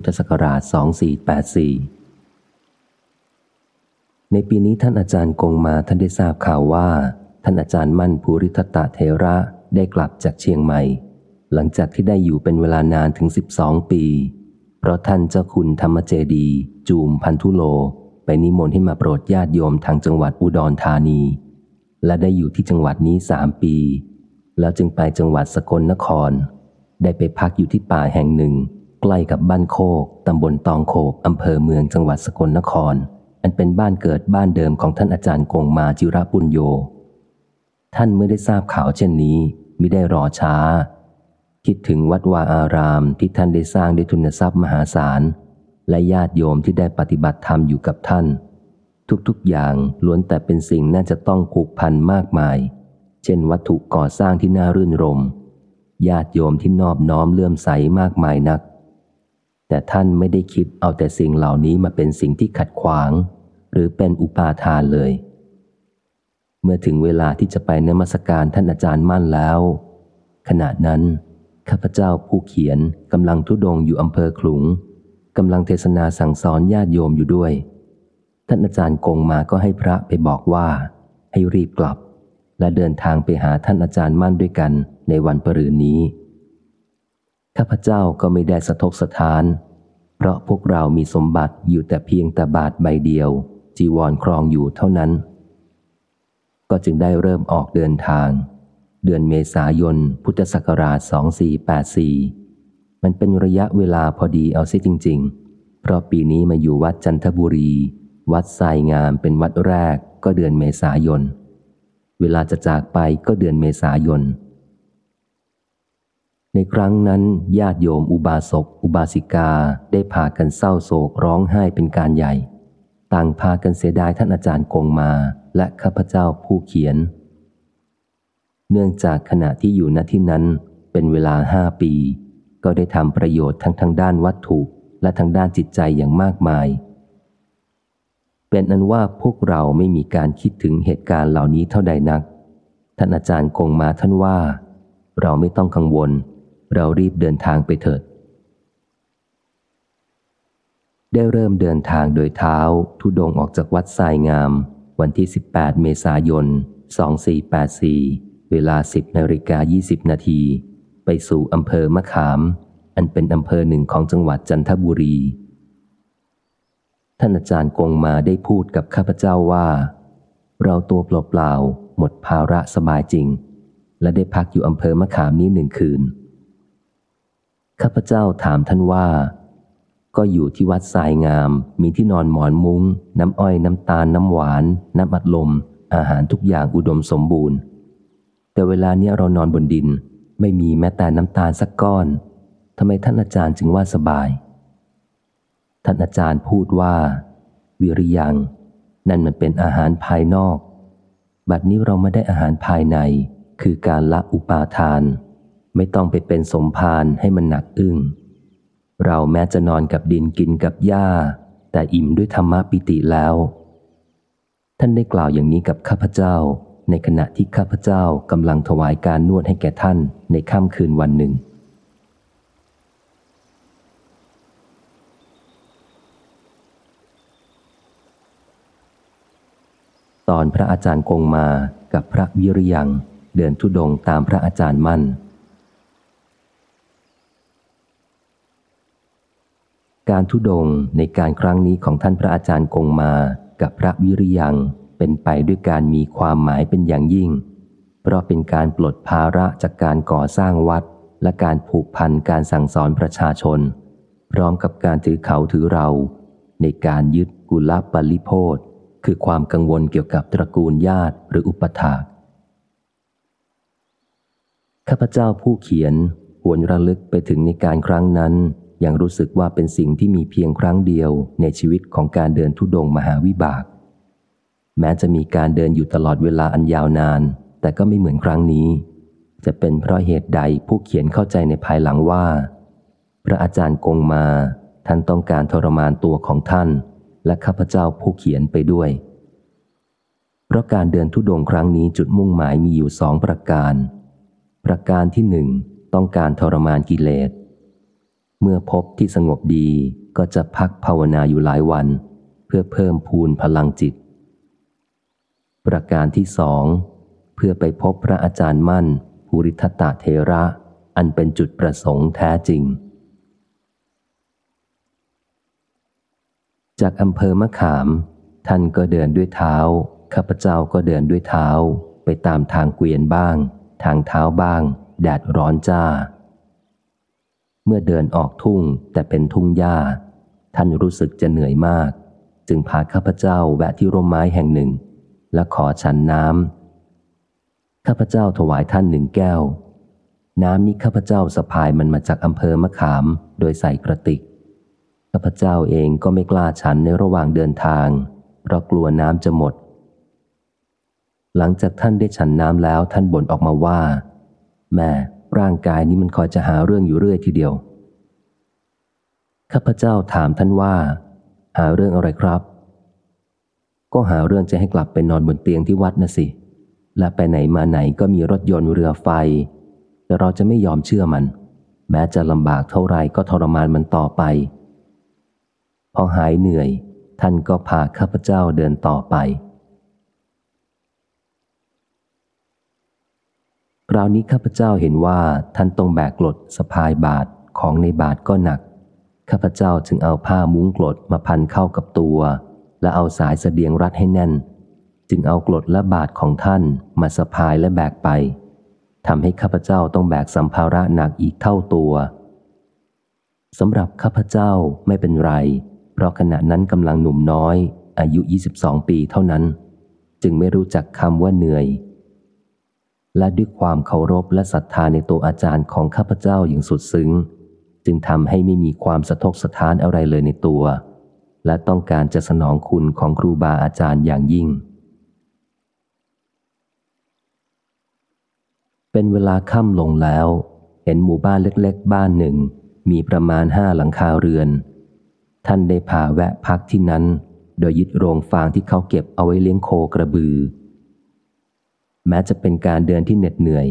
ทธศักราช 2484 ในปีนี้ท่านอาจารย์กงมาท่านได้ทราบข่าวว่า ท่านอาจารย์มั่นภูริทัตตเทระได้กลับจากเชียงใหม่ หลังจากที่ได้อยู่เป็นเวลานานถึง 12 ปี เพราะท่านเจ้าคุณธรรมเจดี จูมพันธุโล ไปนิมนต์ให้มาโปรดญาติโยมทางจังหวัดอุดรธานี และได้อยู่ที่จังหวัดนี้สามปี แล้วจึงไปจังหวัดสกลนคร ได้ไปพักอยู่ที่ป่าแห่งหนึ่ง ใกล้กับบ้านโคก ตำบลตองโคก อำเภอเมืองจังหวัดสกลนคร อันเป็นบ้านเกิดบ้านเดิมของท่านอาจารย์กงมาจิระปุญโย ท่านเมื่อได้ทราบข่าวเช่นนี้มิได้รอช้า คิดถึงวัดวาอารามที่ท่านได้สร้างด้วยทุนทรัพย์มหาศาล และญาติโยมที่ได้ปฏิบัติธรรมอยู่กับท่าน ทุกๆอย่างล้วนแต่เป็นสิ่งน่าจะต้องผูกพันมากมาย เช่นวัตถุก่อสร้างที่น่ารื่นรมญาติโยมที่นอบน้อมเลื่อมใสมากมายนัก แต่ท่านไม่ได้คิดเอาแต่สิ่งเหล่านี้มาเป็นสิ่งที่ขัดขวาง หรือเป็นอุปาทานเลย เมื่อถึงเวลาที่จะไปนมัสการท่านอาจารย์มั่นแล้ว ขณะนั้นข้าพเจ้าผู้เขียนกำลังทุดงอยู่อำเภอขลุงกำลังเทศนาสั่งสอนญาติโยมอยู่ด้วย ท่านอาจารย์กงมาก็ให้พระไปบอกว่า ให้รีบกลับ และเดินทางไปหาท่านอาจารย์มั่นด้วยกันในวันปรืนนี้ ข้าพเจ้าก็ไม่ได้สะทกสถาน เพราะพวกเรามีสมบัติอยู่แต่เพียงแต่บาทใบเดียว จีวรครองอยู่เท่านั้น ก็จึงได้เริ่มออกเดินทาง เดือนเมษายน พุทธศักราช 2484 มันเป็นระยะเวลาพอดีเอาซิจริง ๆ เพราะปีนี้มาอยู่วัดจันทบุรี วัดทรายงามเป็นวัดแรกก็เดือนเมษายน เวลาจะจากไปก็เดือนเมษายน ในครั้งนั้นญาติโยมอุบาสกอุบาสิกาได้พากันเศร้าโศกร้องไห้เป็นการใหญ่ ต่างพากันเสียดายท่านอาจารย์กงมาและข้าพเจ้าผู้เขียน เนื่องจากขณะที่อยู่ณที่นั้นเป็นเวลาห้าปี ก็ได้ทำประโยชน์ทั้งทางด้านวัตถุและทางด้านจิตใจอย่างมากมาย เป็นอันว่าพวกเราไม่มีการคิดถึงเหตุการณ์เหล่านี้เท่าใดนัก ท่านอาจารย์คงมาท่านว่า เราไม่ต้องกังวล เรารีบเดินทางไปเถิด ได้เริ่มเดินทางโดยเท้า ทุดงออกจากวัดทรายงาม วันที่ 18 เมษายน 2484 เวลา 10นาฬิกา20 นาที ไปสู่อำเภอมะขาม อันเป็นอำเภอหนึ่งของจังหวัดจันทบุรี ท่านอาจารย์กงมาได้พูดกับข้าพเจ้าว่า เราตัวเปล่าๆหมดภาระสบายจริง และได้พักอยู่อำเภอมะขามนี้หนึ่งคืน ข้าพเจ้าถามท่านว่า ก็อยู่ที่วัดทรายงาม มีที่นอนหมอนมุง้ง น้ำอ้อยน้ำตาลน้ำหวาน น้ำอัดลม อาหารทุกอย่างอุดมสมบูรณ์ แต่เวลาเนี้ยเรานอนบนดิน ไม่มีแม้แต่น้ำตาลสักก้อนทำไมท่านอาจารย์จึงว่าสบาย ท่านอาจารย์พูดว่า วิริยัง นั่นมันเป็นอาหารภายนอก บัดนี้เราไม่ได้อาหารภายใน คือการละอุปาทาน ไม่ต้องไปเป็นสมภารให้มันหนักอึ้ง เราแม้จะนอนกับดินกินกับหญ้า แต่อิ่มด้วยธรรมะปิติแล้ว ท่านได้กล่าวอย่างนี้กับข้าพเจ้า ในขณะที่ข้าพเจ้ากำลังถวายการนวดให้แก่ท่านในค่ำคืนวันหนึ่ง ตอนพระอาจารย์กงมากับพระวิริยังเดินทุดงตามพระอาจารย์มั่น การทุดงในการครั้งนี้ของท่านพระอาจารย์กงมากับพระวิริยังเป็นไปด้วยการมีความหมายเป็นอย่างยิ่ง เพราะเป็นการปลดภาระจากการก่อสร้างวัด และการผูกพันการสั่งสอนประชาชน พร้อมกับการถือเขาถือเรา ในการยึดกุลปลิโพธคือความกังวลเกี่ยวกับตระกูลญาติหรืออุปถากข้าพเจ้าผู้เขียนหวนระลึกไปถึงในการครั้งนั้น ยังรู้สึกว่าเป็นสิ่งที่มีเพียงครั้งเดียวในชีวิตของการเดินทุดงมหาวิบาก แม้จะมีการเดินอยู่ตลอดเวลาอันยาวนาน แต่ก็ไม่เหมือนครั้งนี้ จะเป็นเพราะเหตุใดผู้เขียนเข้าใจในภายหลังว่า พระอาจารย์กงมา ท่านต้องการทรมานตัวของท่าน และข้าพเจ้าผู้เขียนไปด้วย เพราะการเดินทุดงครั้งนี้จุดมุ่งหมายมีอยู่สองประการ ประการที่หนึ่งต้องการทรมานกิเลส เมื่อพบที่สงบดีก็จะพักภาวนาอยู่หลายวัน เพื่อเพิ่มพูนพลังจิต ประการที่สอง เพื่อไปพบพระอาจารย์มั่นภูริทัตเทระ อันเป็นจุดประสงค์แท้จริง จากอำเภอมะขาม ท่านก็เดินด้วยเท้า ข้าพเจ้าก็เดินด้วยเท้า ไปตามทางเกวียนบ้าง ทางเท้าบ้าง แดดร้อนจ้า เมื่อเดินออกทุ่งแต่เป็นทุ่งหญ้า ท่านรู้สึกจะเหนื่อยมาก จึงพาข้าพเจ้าแวะที่ร่มไม้แห่งหนึ่ง และขอฉันน้ำข้าพเจ้าถวายท่านหนึ่งแก้ว น้ำนี้ข้าพเจ้าสะพายมันมาจากอำเภอมะขาม โดยใส่กระติกข้าพเจ้าเองก็ไม่กล้าฉันในระหว่างเดินทาง เพราะกลัวน้ำจะหมด หลังจากท่านได้ฉันน้ำแล้วท่านบ่นออกมาว่า แม่ ร่างกายนี้มันคอยจะหาเรื่องอยู่เรื่อยทีเดียว ข้าพเจ้าถามท่านว่า หาเรื่องอะไรครับ ก็หาเรื่องจะให้กลับไปนอนบนเตียงที่วัดนะสิ และไปไหนมาไหนก็มีรถยนต์เรือไฟ แต่เราจะไม่ยอมเชื่อมัน แม้จะลำบากเท่าไรก็ทรมานมันต่อไป พอหายเหนื่อย ท่านก็พาข้าพเจ้าเดินต่อไป คราวนี้ข้าพเจ้าเห็นว่าท่านต้องแบกกรดสะพายบาทของในบาทก็หนัก ข้าพเจ้าจึงเอาผ้ามุ้งกรดมาพันเข้ากับตัว และเอาสายสเสบียงรัดให้แน่น จึงเอากรดและบาทของท่านมาสะพายและแบกไปทำให้ข้าพเจ้าต้องแบกสัมภาระหนักอีกเท่าตัวสำหรับข้าพเจ้าไม่เป็นไร เพราะขณะนั้นกำลังหนุ่มน้อย อายุ 22 ปีเท่านั้น จึงไม่รู้จักคำว่าเหนื่อย และด้วยความเคารพและศรัทธาในตัวอาจารย์ของข้าพเจ้าอย่างสุดซึ้ง จึงทำให้ไม่มีความสะทกสะท้านอะไรเลยในตัว และต้องการจะสนองคุณของครูบาอาจารย์อย่างยิ่ง เป็นเวลาค่ำลงแล้ว เห็นหมู่บ้านเล็กๆ บ้านหนึ่ง มีประมาณห้าหลังคาเรือน ท่านได้พาแวะพักที่นั้น โดยยึดโรงฟางที่เขาเก็บเอาไว้เลี้ยงโคกระบือ แม้จะเป็นการเดินที่เหน็ดเหนื่อย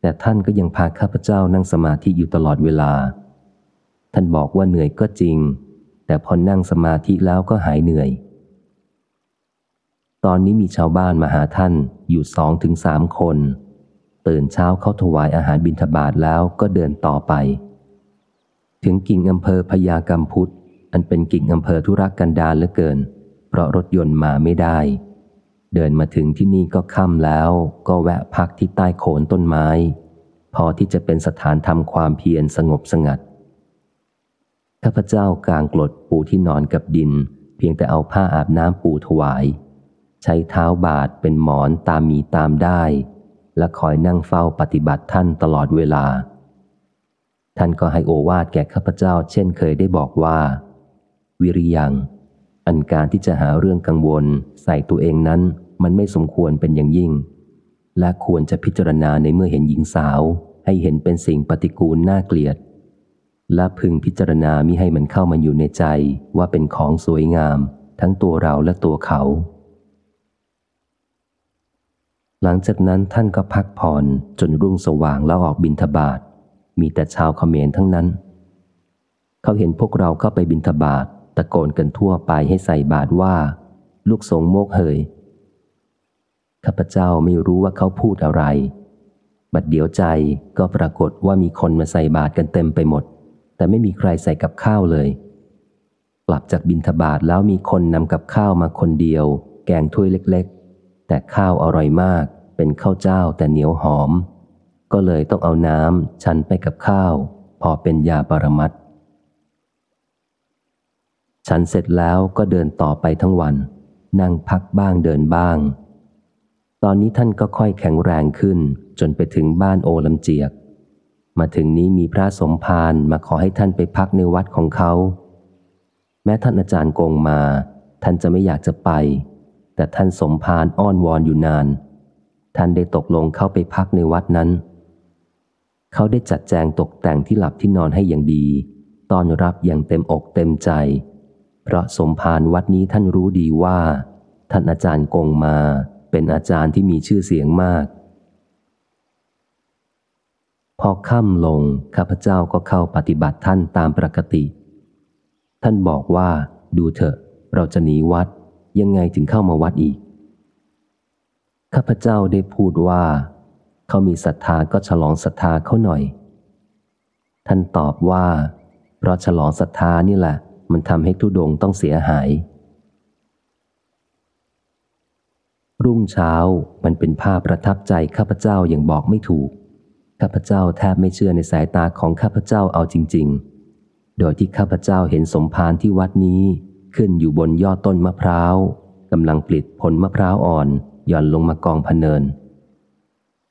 แต่ท่านก็ยังพาข้าพเจ้านั่งสมาธิอยู่ตลอดเวลา ท่านบอกว่าเหนื่อยก็จริง แต่พอนั่งสมาธิแล้วก็หายเหนื่อย ตอนนี้มีชาวบ้านมาหาท่านอยู่สองถึงสามคน ตื่นเช้าเข้าถวายอาหารบิณฑบาตแล้วก็เดินต่อไป ถึงกิ่งอำเภอพยากรรมพุทธอันเป็นกิ่งอำเภอธุรกันดารเหลือเกิน เพราะรถยนต์มาไม่ได้ เดินมาถึงที่นี่ก็ค่ำแล้ว ก็แวะพักที่ใต้โคนต้นไม้ พอที่จะเป็นสถานทำความเพียรสงบสงัดข้าพเจ้ากางกลดปูที่นอนกับดิน เพียงแต่เอาผ้าอาบน้ำปูถวาย ใช้เท้าบาดเป็นหมอนตามมีตามได้ และคอยนั่งเฝ้าปฏิบัติท่านตลอดเวลา ท่านก็ให้โอวาดแก่ข้าพเจ้า เช่นเคยได้บอกว่า วิริยัง อันการที่จะหาเรื่องกังวลใส่ตัวเองนั้น มันไม่สมควรเป็นอย่างยิ่ง และควรจะพิจารณาในเมื่อเห็นหญิงสาว ให้เห็นเป็นสิ่งปฏิกูลน่าเกลียด และพึงพิจารณามิให้มันเข้ามาอยู่ในใจว่าเป็นของสวยงาม ทั้งตัวเราและตัวเขา หลังจากนั้นท่านก็พักผ่อนจนรุ่งสว่างแล้วออกบินทบาทมีแต่ชาวเขมรทั้งนั้น เขาเห็นพวกเราเข้าไปบินทบาทตะโกนกันทั่วไปให้ใส่บาทว่า ลูกสงโมกเหย ข้าพเจ้าไม่รู้ว่าเขาพูดอะไร บัดเดี๋ยวใจก็ปรากฏว่ามีคนมาใส่บาตรกันเต็มไปหมด แต่ไม่มีใครใส่กับข้าวเลย กลับจากบินทบาทแล้วมีคนนำกับข้าวมาคนเดียว แกงถ้วยเล็กๆ แต่ข้าวอร่อยมาก เป็นข้าวเจ้าแต่เหนียวหอม ก็เลยต้องเอาน้ำชันไปกับข้าว พอเป็นยาปรมัตฉันเสร็จแล้วก็เดินต่อไปทั้งวัน นั่งพักบ้างเดินบ้าง ตอนนี้ท่านก็ค่อยแข็งแรงขึ้น จนไปถึงบ้านโอลำเจียก มาถึงนี้มีพระสมภารมาขอให้ท่านไปพักในวัดของเขา แม้ท่านอาจารย์กงมา ท่านจะไม่อยากจะไป แต่ท่านสมภารอ้อนวอนอยู่นาน ท่านได้ตกลงเข้าไปพักในวัดนั้น เขาได้จัดแจงตกแต่งที่หลับที่นอนให้อย่างดีต้อนรับอย่างเต็มอกเต็มใจ เพราะสมภารวัดนี้ท่านรู้ดีว่า ท่านอาจารย์กงมา เป็นอาจารย์ที่มีชื่อเสียงมาก พอค่ำลงข้าพเจ้าก็เข้าปฏิบัติท่านตามปกติ ท่านบอกว่า ดูเถอะ เราจะหนีวัด ยังไงถึงเข้ามาวัดอีก ข้าพเจ้าได้พูดว่า เขามีศรัทธาก็ฉลองศรัทธาเขาหน่อย ท่านตอบว่า เพราะฉลองศรัทธานี่แหละ มันทำให้ทุดงต้องเสียหาย รุ่งเช้ามันเป็นภาพประทับใจข้าพเจ้าอย่างบอกไม่ถูก ข้าพเจ้าแทบไม่เชื่อในสายตาของข้าพเจ้าเอาจริง ๆ โดยที่ข้าพเจ้าเห็นสมภารที่วัดนี้ขึ้นอยู่บนยอดต้นมะพร้าวกำลังปลิดผลมะพร้าวอ่อนหย่อนลงมากองพเนิน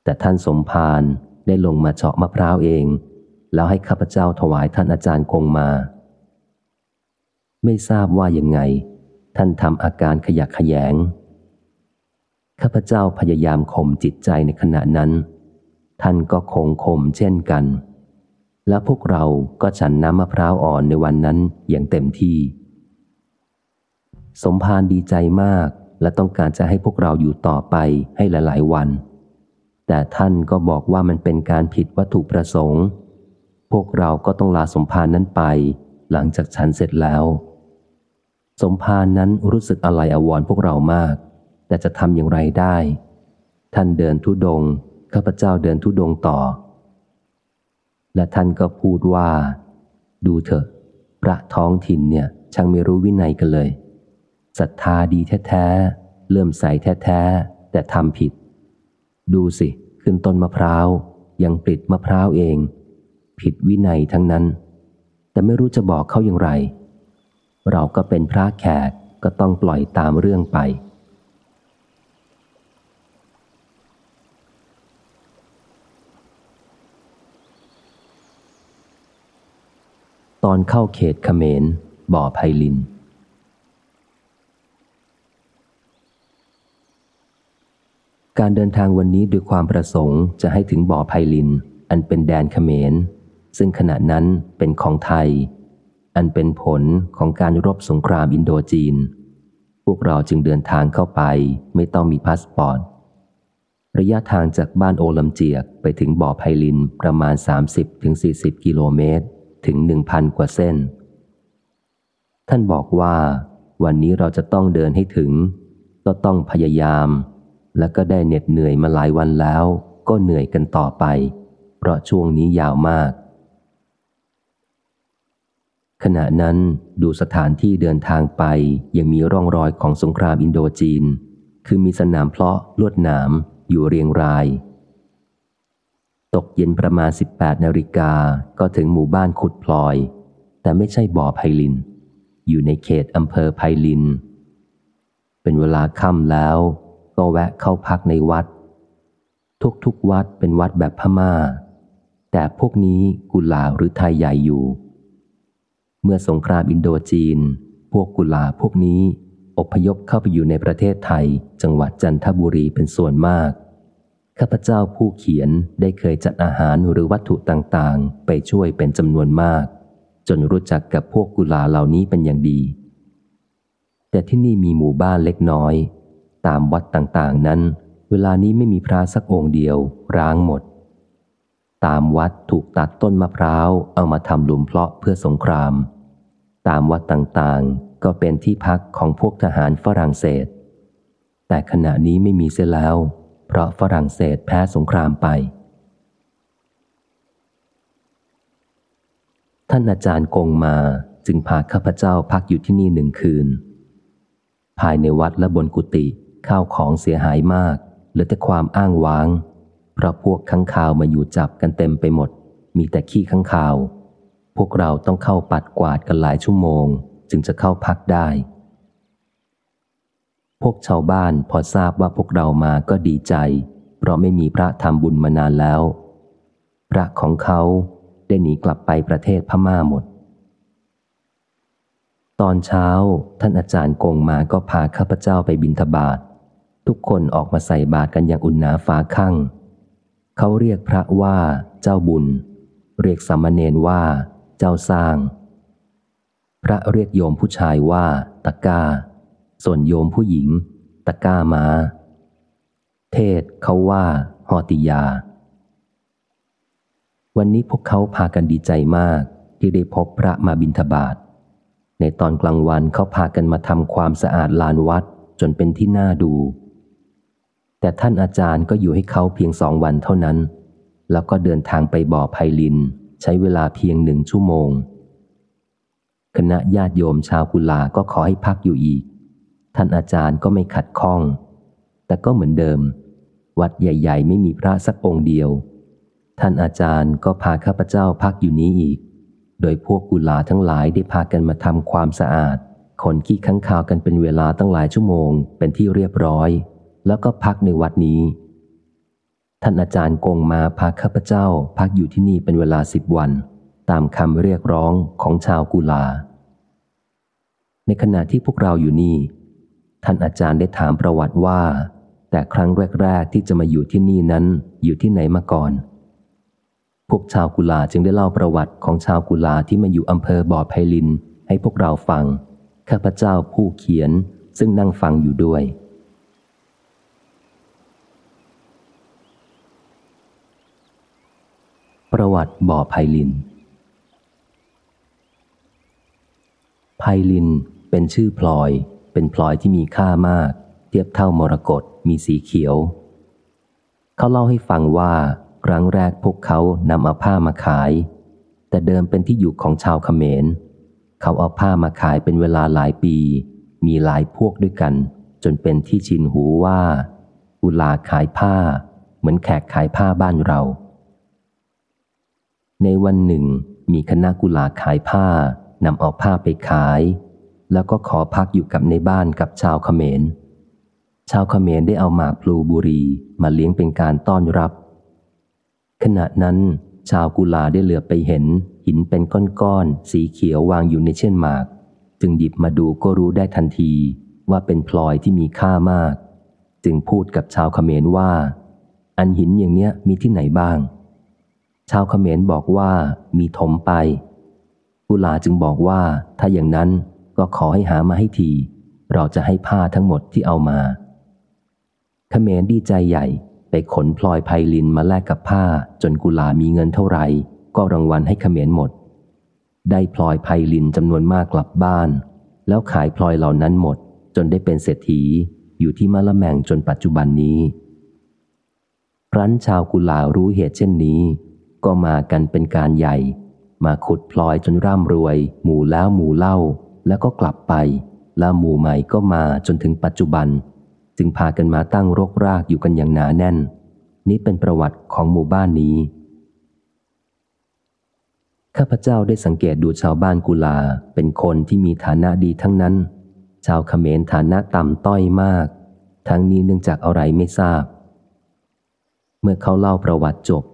แต่ท่านสมภารได้ลงมาเฉาะมะพร้าวเอง แล้วให้ข้าพเจ้าถวายท่านอาจารย์คงมา ไม่ทราบว่ายังไง ท่านทำอาการขยักขยง ข้าพเจ้าพยายามข่มจิตใจในขณะนั้น ท่านก็คงคมเช่นกัน และพวกเราก็ฉันน้ำมะพร้าวอ่อนในวันนั้นอย่างเต็มที่ สมภารดีใจมากและต้องการจะให้พวกเราอยู่ต่อไปให้หลาย ๆ วัน แต่ท่านก็บอกว่ามันเป็นการผิดวัตถุประสงค์ พวกเราก็ต้องลาสมภารนั้นไป หลังจากฉันเสร็จแล้ว สมภารนั้นรู้สึกอะไรอววรพวกเรามาก แต่จะทำอย่างไรได้ ท่านเดินทุดง ข้าพเจ้าเดินทุดงต่อ และท่านก็พูดว่า ดูเถอะ พระท้องถิ่นเนี่ย ช่างไม่รู้วินัยกันเลยศรัทธาดีแท้ๆเลื่อมใสแท้ๆแต่ทำผิด ดูสิ ขึ้นต้นมะพร้าว ยังปลิดมะพร้าวเอง ผิดวินัยทั้งนั้น แต่ไม่รู้จะบอกเขาอย่างไร เราก็เป็นพระแขกก็ต้องปล่อยตามเรื่องไป ตอนเข้าเขตเขมร บ่อไพลิน การเดินทางวันนี้ด้วยความประสงค์จะให้ถึงบ่อไพลิน อันเป็นแดนเขมร ซึ่งขณะนั้นเป็นของไทย อันเป็นผลของการรบสงครามอินโดจีน พวกเราจึงเดินทางเข้าไปไม่ต้องมีพาสปอร์ต ระยะทางจากบ้านโอลัมเจียกไปถึงบ่อไพลินประมาณ 30-40 กิโลเมตร ถึงหนึ่งพันกว่าเส้น ท่านบอกว่าวันนี้เราจะต้องเดินให้ถึง ก็ต้องพยายาม แล้วก็ได้เหน็ดเหนื่อยมาหลายวันแล้ว ก็เหนื่อยกันต่อไป เพราะช่วงนี้ยาวมาก ขณะนั้นดูสถานที่เดินทางไปยังมีร่องรอยของสงครามอินโดจีน คือมีสนามเพลาะลวดหนามอยู่เรียงราย ตกเย็นประมาณ 18นาฬิกาก็ถึงหมู่บ้านขุดพลอย แต่ไม่ใช่บ่อไพลิน อยู่ในเขตอำเภอไพลิน เป็นเวลาค่ำแล้ว ก็แวะเข้าพักในวัด ทุกๆวัดเป็นวัดแบบพมา่า แต่พวกนี้กุลาหรือไทยใหญ่อยู่ เมื่อสงครามอินโดจีน พวกกุลาพวกนี้อพยพเข้าไปอยู่ในประเทศไทย จังหวัดจันทบุรีเป็นส่วนมาก ข้าพเจ้าผู้เขียนได้เคยจัดอาหารหรือวัตถุต่างๆ ไปช่วยเป็นจำนวนมาก จนรู้จักกับพวกกุลาเหล่านี้เป็นอย่างดี แต่ที่นี่มีหมู่บ้านเล็กน้อย ตามวัดต่างๆนั้น เวลานี้ไม่มีพระสักองค์เดียว ร้างหมด ตามวัดถูกตัดต้นมะพร้าวเอามาทำหลุมเพาะเพื่อสงคราม ตามวัดต่างๆ ก็เป็นที่พักของพวกทหารฝรั่งเศส แต่ขณะนี้ไม่มีเสียแล้ว เพราะฝรั่งเศสแพ้สงครามไป ท่านอาจารย์กงมาจึงพาข้าพเจ้าพักอยู่ที่นี่หนึ่งคืน ภายในวัดและบนกุฏิข้าวของเสียหายมากเหลือแต่ความอ้างว้าง เพราะพวกข้างข่าวมาอยู่จับกันเต็มไปหมด มีแต่ขี้ข้างข่าว พวกเราต้องเข้าปัดกวาดกันหลายชั่วโมง จึงจะเข้าพักได้ พวกชาวบ้านพอทราบว่าพวกเรามาก็ดีใจ เพราะไม่มีพระทำบุญมานานแล้ว พระของเขาได้หนีกลับไปประเทศพม่าหมด ตอนเช้าท่านอาจารย์กงมาก็พาข้าพเจ้าไปบินทบาททุกคนออกมาใส่บาตรกันอย่างอุ่นหนาฟ้าข้างเขาเรียกพระว่าเจ้าบุญ เรียกสามเณรว่า เจ้าสร้าง พระเรียกโยมผู้ชายว่าตะก้า ส่วนโยมผู้หญิง ตะก้ามา เทศเขาว่าหอติยา วันนี้พวกเขาพากันดีใจมากที่ได้พบพระมาบิณฑบาต ในตอนกลางวันเขาพากันมาทำความสะอาดลานวัดจนเป็นที่น่าดู แต่ท่านอาจารย์ก็อยู่ให้เขาเพียงสองวันเท่านั้น แล้วก็เดินทางไปบ่อไพลิน ใช้เวลาเพียงหนึ่งชั่วโมง คณะญาติโยมชาวกุลาก็ขอให้พักอยู่อีก ท่านอาจารย์ก็ไม่ขัดข้อง แต่ก็เหมือนเดิม วัดใหญ่ ๆ ไม่มีพระสักองค์เดียว ท่านอาจารย์ก็พาข้าพเจ้าพักอยู่นี้อีก โดยพวกกุลาทั้งหลายได้พากันมาทำความสะอาดคนขี้ข้างคาวกันเป็นเวลาตั้งหลายชั่วโมง เป็นที่เรียบร้อย แล้วก็พักในวัดนี้ ท่านอาจารย์กงมาพาข้าพเจ้าพักอยู่ที่นี่เป็นเวลาสิบวัน ตามคำเรียกร้องของชาวกุลา ในขณะที่พวกเราอยู่นี่ ท่านอาจารย์ได้ถามประวัติว่า แต่ครั้งแรก ๆ ที่จะมาอยู่ที่นี่นั้นอยู่ที่ไหนมาก่อน พวกชาวกุลาจึงได้เล่าประวัติของชาวกุลาที่มาอยู่อำเภอบ่อไพลิน ให้พวกเราฟัง ข้าพเจ้าผู้เขียนซึ่งนั่งฟังอยู่ด้วย ประวัติบ่อไพลินไพลินเป็นชื่อพลอย เป็นพลอยที่มีค่ามาก เทียบเท่ามรกตมีสีเขียว เขาเล่าให้ฟังว่าครั้งแรกพวกเขานำเอาผ้ามาขาย แต่เดิมเป็นที่อยู่ของชาวเขมร เขาเอาผ้ามาขายเป็นเวลาหลายปี มีหลายพวกด้วยกัน จนเป็นที่ชินหูว่า อุลาขายผ้า เหมือนแขกขายผ้าบ้านเรา ในวันหนึ่ง มีคณะกุลาขายผ้านำเอาผ้าไปขาย แล้วก็ขอพักอยู่กับในบ้านกับชาวเขมร ชาวเขมรได้เอาหมากพลูบุรีมาเลี้ยงเป็นการต้อนรับ ขณะนั้น ชาวกุลาได้เหลือไปเห็น หินเป็นก้อนๆสีเขียววางอยู่ในเช่นหมาก จึงหยิบมาดูก็รู้ได้ทันทีว่าเป็นพลอยที่มีค่ามาก จึงพูดกับชาวเขมรว่า อันหินอย่างเนี้ยมีที่ไหนบ้าง ชาวเขมรบอกว่ามีถมไปกุลาจึงบอกว่าถ้าอย่างนั้น ก็ขอให้หามาให้ที เราจะให้ผ้าทั้งหมดที่เอามาขเขมรดีใจใหญ่ไปขนพลอยไพลินมาแลกกับผ้าจนกุลามีเงินเท่าไหร่ ก็รางวัลให้ขเขมรหมด ได้พลอยไพลินจำนวนมากกลับบ้าน แล้วขายพลอยเหล่านั้นหมด จนได้เป็นเศรษฐีอยู่ที่มะละแมงจนปัจจุบันนี้รั้นชาวกุลารู้เหตุเช่นนี้ ก็มากันเป็นการใหญ่ มาขุดพลอยจนร่ำรวย หมู่แล้วหมู่เล่า แล้วก็กลับไปแล้วหมู่ใหม่ก็มาจนถึงปัจจุบัน จึงพากันมาตั้งรกรากอยู่กันอย่างหนาแน่น นี้เป็นประวัติของหมู่บ้านนี้ ข้าพเจ้าได้สังเกตดูชาวบ้านกุลาเป็นคนที่มีฐานะดีทั้งนั้น ชาวเขมรฐานะต่ำต้อยมาก ทั้งนี้เนื่องจากอะไรไม่ทราบ เมื่อเขาเล่าประวัติจบ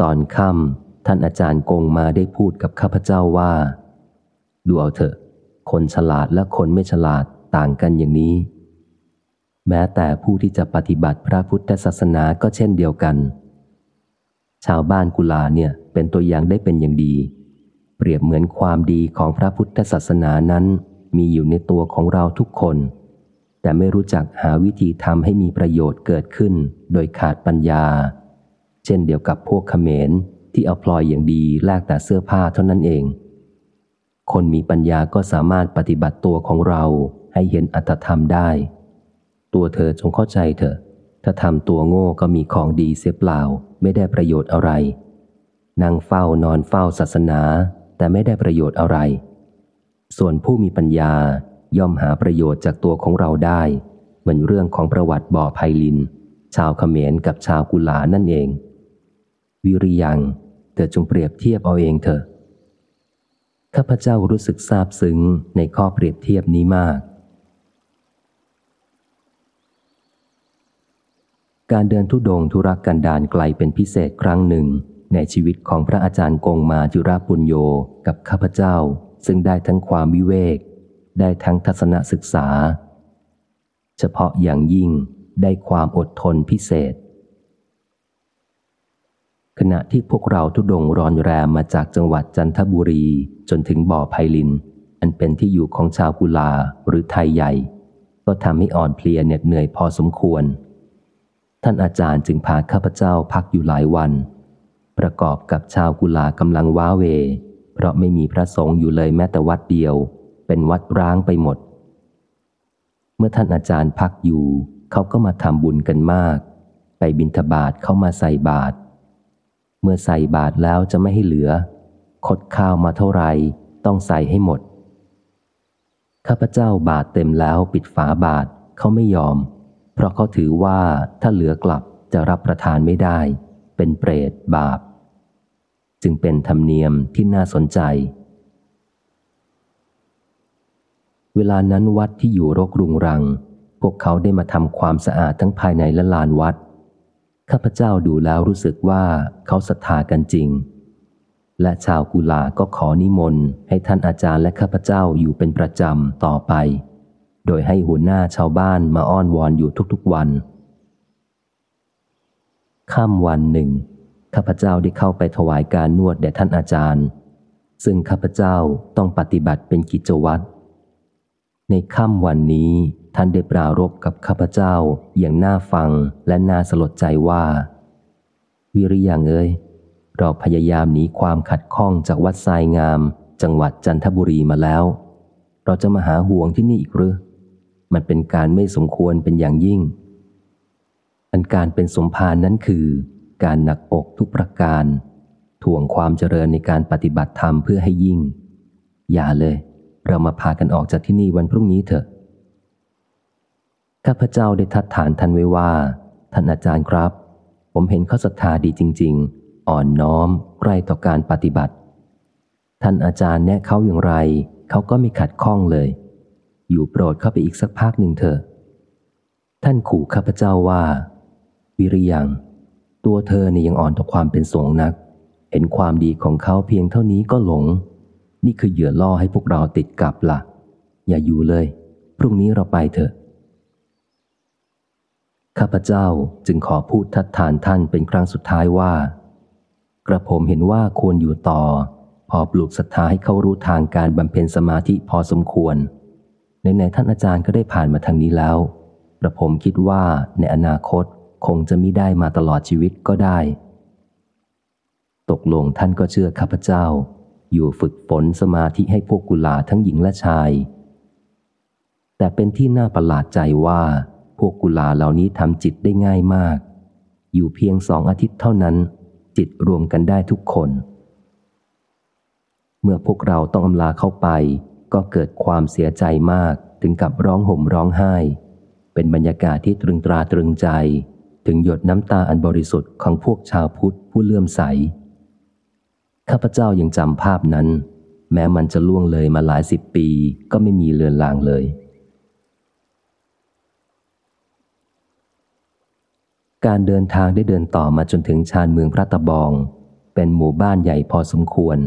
ตอนค่ำท่านอาจารย์กงมาได้พูดกับข้าพเจ้าว่า ดูเอาเถอะ คนฉลาดและคนไม่ฉลาดต่างกันอย่างนี้ แม้แต่ผู้ที่จะปฏิบัติพระพุทธศาสนาก็เช่นเดียวกัน ชาวบ้านกุลาเนี่ยเป็นตัวอย่างได้เป็นอย่างดี เปรียบเหมือนความดีของพระพุทธศาสนานั้น มีอยู่ในตัวของเราทุกคน แต่ไม่รู้จักหาวิธีทำให้มีประโยชน์เกิดขึ้น โดยขาดปัญญา เช่นเดียวกับพวกเขมรที่เอาพลอยอย่างดีแลกแต่เสื้อผ้าเท่านั้นเอง คนมีปัญญาก็สามารถปฏิบัติตัวของเราให้เห็นอัตธรรมได้ ตัวเธอจงเข้าใจเถอะ ถ้าทำตัวโง่ก็มีของดีเสียเปล่า ไม่ได้ประโยชน์อะไร นั่งเฝ้านอนเฝ้าศาสนา แต่ไม่ได้ประโยชน์อะไร ส่วนผู้มีปัญญาย่อมหาประโยชน์จากตัวของเราได้ เหมือนเรื่องของประวัติบ่อไพลิน ชาวเขมรกับชาวกุลานั่นเอง วิริยังเธอจงเปรียบเทียบเอาเองเถอะ ข้าพเจ้ารู้สึกซาบซึ้งในข้อเปรียบเทียบนี้มาก การเดินทุดงธุรกันดารไกลเป็นพิเศษครั้งหนึ่ง ในชีวิตของพระอาจารย์กงมาจุราปุญโยกับข้าพเจ้า ซึ่งได้ทั้งความวิเวก ได้ทั้งทัศนศึกษา เฉพาะอย่างยิ่งได้ความอดทนพิเศษ ขณะที่พวกเราทุดงรอนแรมมาจากจังหวัดจันทบุรีจนถึงบ่อไพลิน อันเป็นที่อยู่ของชาวกุลาหรือไทยใหญ่ ก็ทำให้อ่อนเพลียเหน็ดเหนื่อยพอสมควร ท่านอาจารย์จึงพาข้าพเจ้าพักอยู่หลายวัน ประกอบกับชาวกุลากำลังว้าเว เพราะไม่มีพระสงฆ์อยู่เลยแม้แต่วัดเดียว เป็นวัดร้างไปหมด เมื่อท่านอาจารย์พักอยู่ เขาก็มาทำบุญกันมาก ไปบิณฑบาตเข้ามาใส่บาตร มื่อใส่บาตรแล้วจะไม่ให้เหลือ คดข้าวมาเท่าไรต้องใส่ให้หมด ข้าพเจ้าบาตรเต็มแล้วปิดฝาบาตรเขาไม่ยอม เพราะเขาถือว่าถ้าเหลือกลับจะรับประทานไม่ได้ เป็นเปรตบาป จึงเป็นธรรมเนียมที่น่าสนใจ เวลานั้นวัดที่อยู่รกรุงรัง พวกเขาได้มาทำความสะอาดทั้งภายในและลานวัด ข้าพเจ้าดูแล้วรู้สึกว่าเขาศรัทธากันจริง และชาวกุลาก็ขอนิมนต์ให้ท่านอาจารย์และข้าพเจ้าอยู่เป็นประจำต่อไป โดยให้หัวหน้าชาวบ้านมาอ้อนวอนอยู่ทุกๆวันค่ำวันหนึ่งข้าพเจ้าได้เข้าไปถวายการนวดแด่ท่านอาจารย์ ซึ่งข้าพเจ้าต้องปฏิบัติเป็นกิจวัตรในค่ำวันนี้ ท่านได้ปรารบกับข้าพเจ้าอย่างน่าฟังและน่าสลดใจว่า วิริยังเอ้ยเราพยายามหนีความขัดข้องจากวัดทรายงาม จังหวัดจันทบุรีมาแล้ว เราจะมาหาห่วงที่นี่อีกหรือ มันเป็นการไม่สมควรเป็นอย่างยิ่ง อันการเป็นสมภารนั้นคือ การหนักอกทุกประการถ่วงความเจริญในการปฏิบัติธรรมเพื่อให้ยิ่ง อย่าเลย เรามาพากันออกจากที่นี่วันพรุ่งนี้เถอะ ข้าพเจ้าได้ทัดฐานท่านไว้ว่า ท่านอาจารย์ครับ ผมเห็นเขาศรัทธาดีจริง ๆ อ่อนน้อมใกล้ต่อการปฏิบัติ ท่านอาจารย์แนะเขาอย่างไร เขาก็ไม่ขัดข้องเลย อยู่โปรดเข้าไปอีกสักพักหนึ่งเถอะ ท่านขู่ข้าพเจ้าว่า วิริยัง ตัวเธอเนี่ยยังอ่อนต่อความเป็นสงนัก เห็นความดีของเขาเพียงเท่านี้ก็หลง นี่คือเหยื่อล่อให้พวกเราติดกับละ่ะ อย่าอยู่เลย พรุ่งนี้เราไปเถอะ ข้าพเจ้าจึงขอพูดทัดทานท่านเป็นครั้งสุดท้ายว่า กระผมเห็นว่าควรอยู่ต่อ พอปลูกศรัทธาให้เขารู้ทางการบำเพ็ญสมาธิพอสมควรในในท่านอาจารย์ก็ได้ผ่านมาทางนี้แล้ว กระผมคิดว่าในอนาคตคงจะมิได้มาตลอดชีวิตก็ได้ ตกลงท่านก็เชื่อข้าพเจ้า อยู่ฝึกฝนสมาธิให้พวกกุลาทั้งหญิงและชาย แต่เป็นที่น่าประหลาดใจว่า พวกกุลาเหล่านี้ทำจิตได้ง่ายมาก อยู่เพียงสองอาทิตย์เท่านั้น จิตรวมกันได้ทุกคน เมื่อพวกเราต้องอำลาเข้าไป ก็เกิดความเสียใจมากถึงกับร้องห่มร้องไห้ เป็นบรรยากาศที่ตรึงตราตรึงใจ ถึงหยดน้ำตาอันบริสุทธิ์ของพวกชาวพุทธผู้เลื่อมใส ข้าพเจ้ายังจำภาพนั้น แม้มันจะล่วงเลยมาหลายสิบปีก็ไม่มีเลือนลางเลย การเดินทางได้เดินต่อมาจนถึงชานเมืองพระตะบอง เป็นหมู่บ้านใหญ่พอสมควร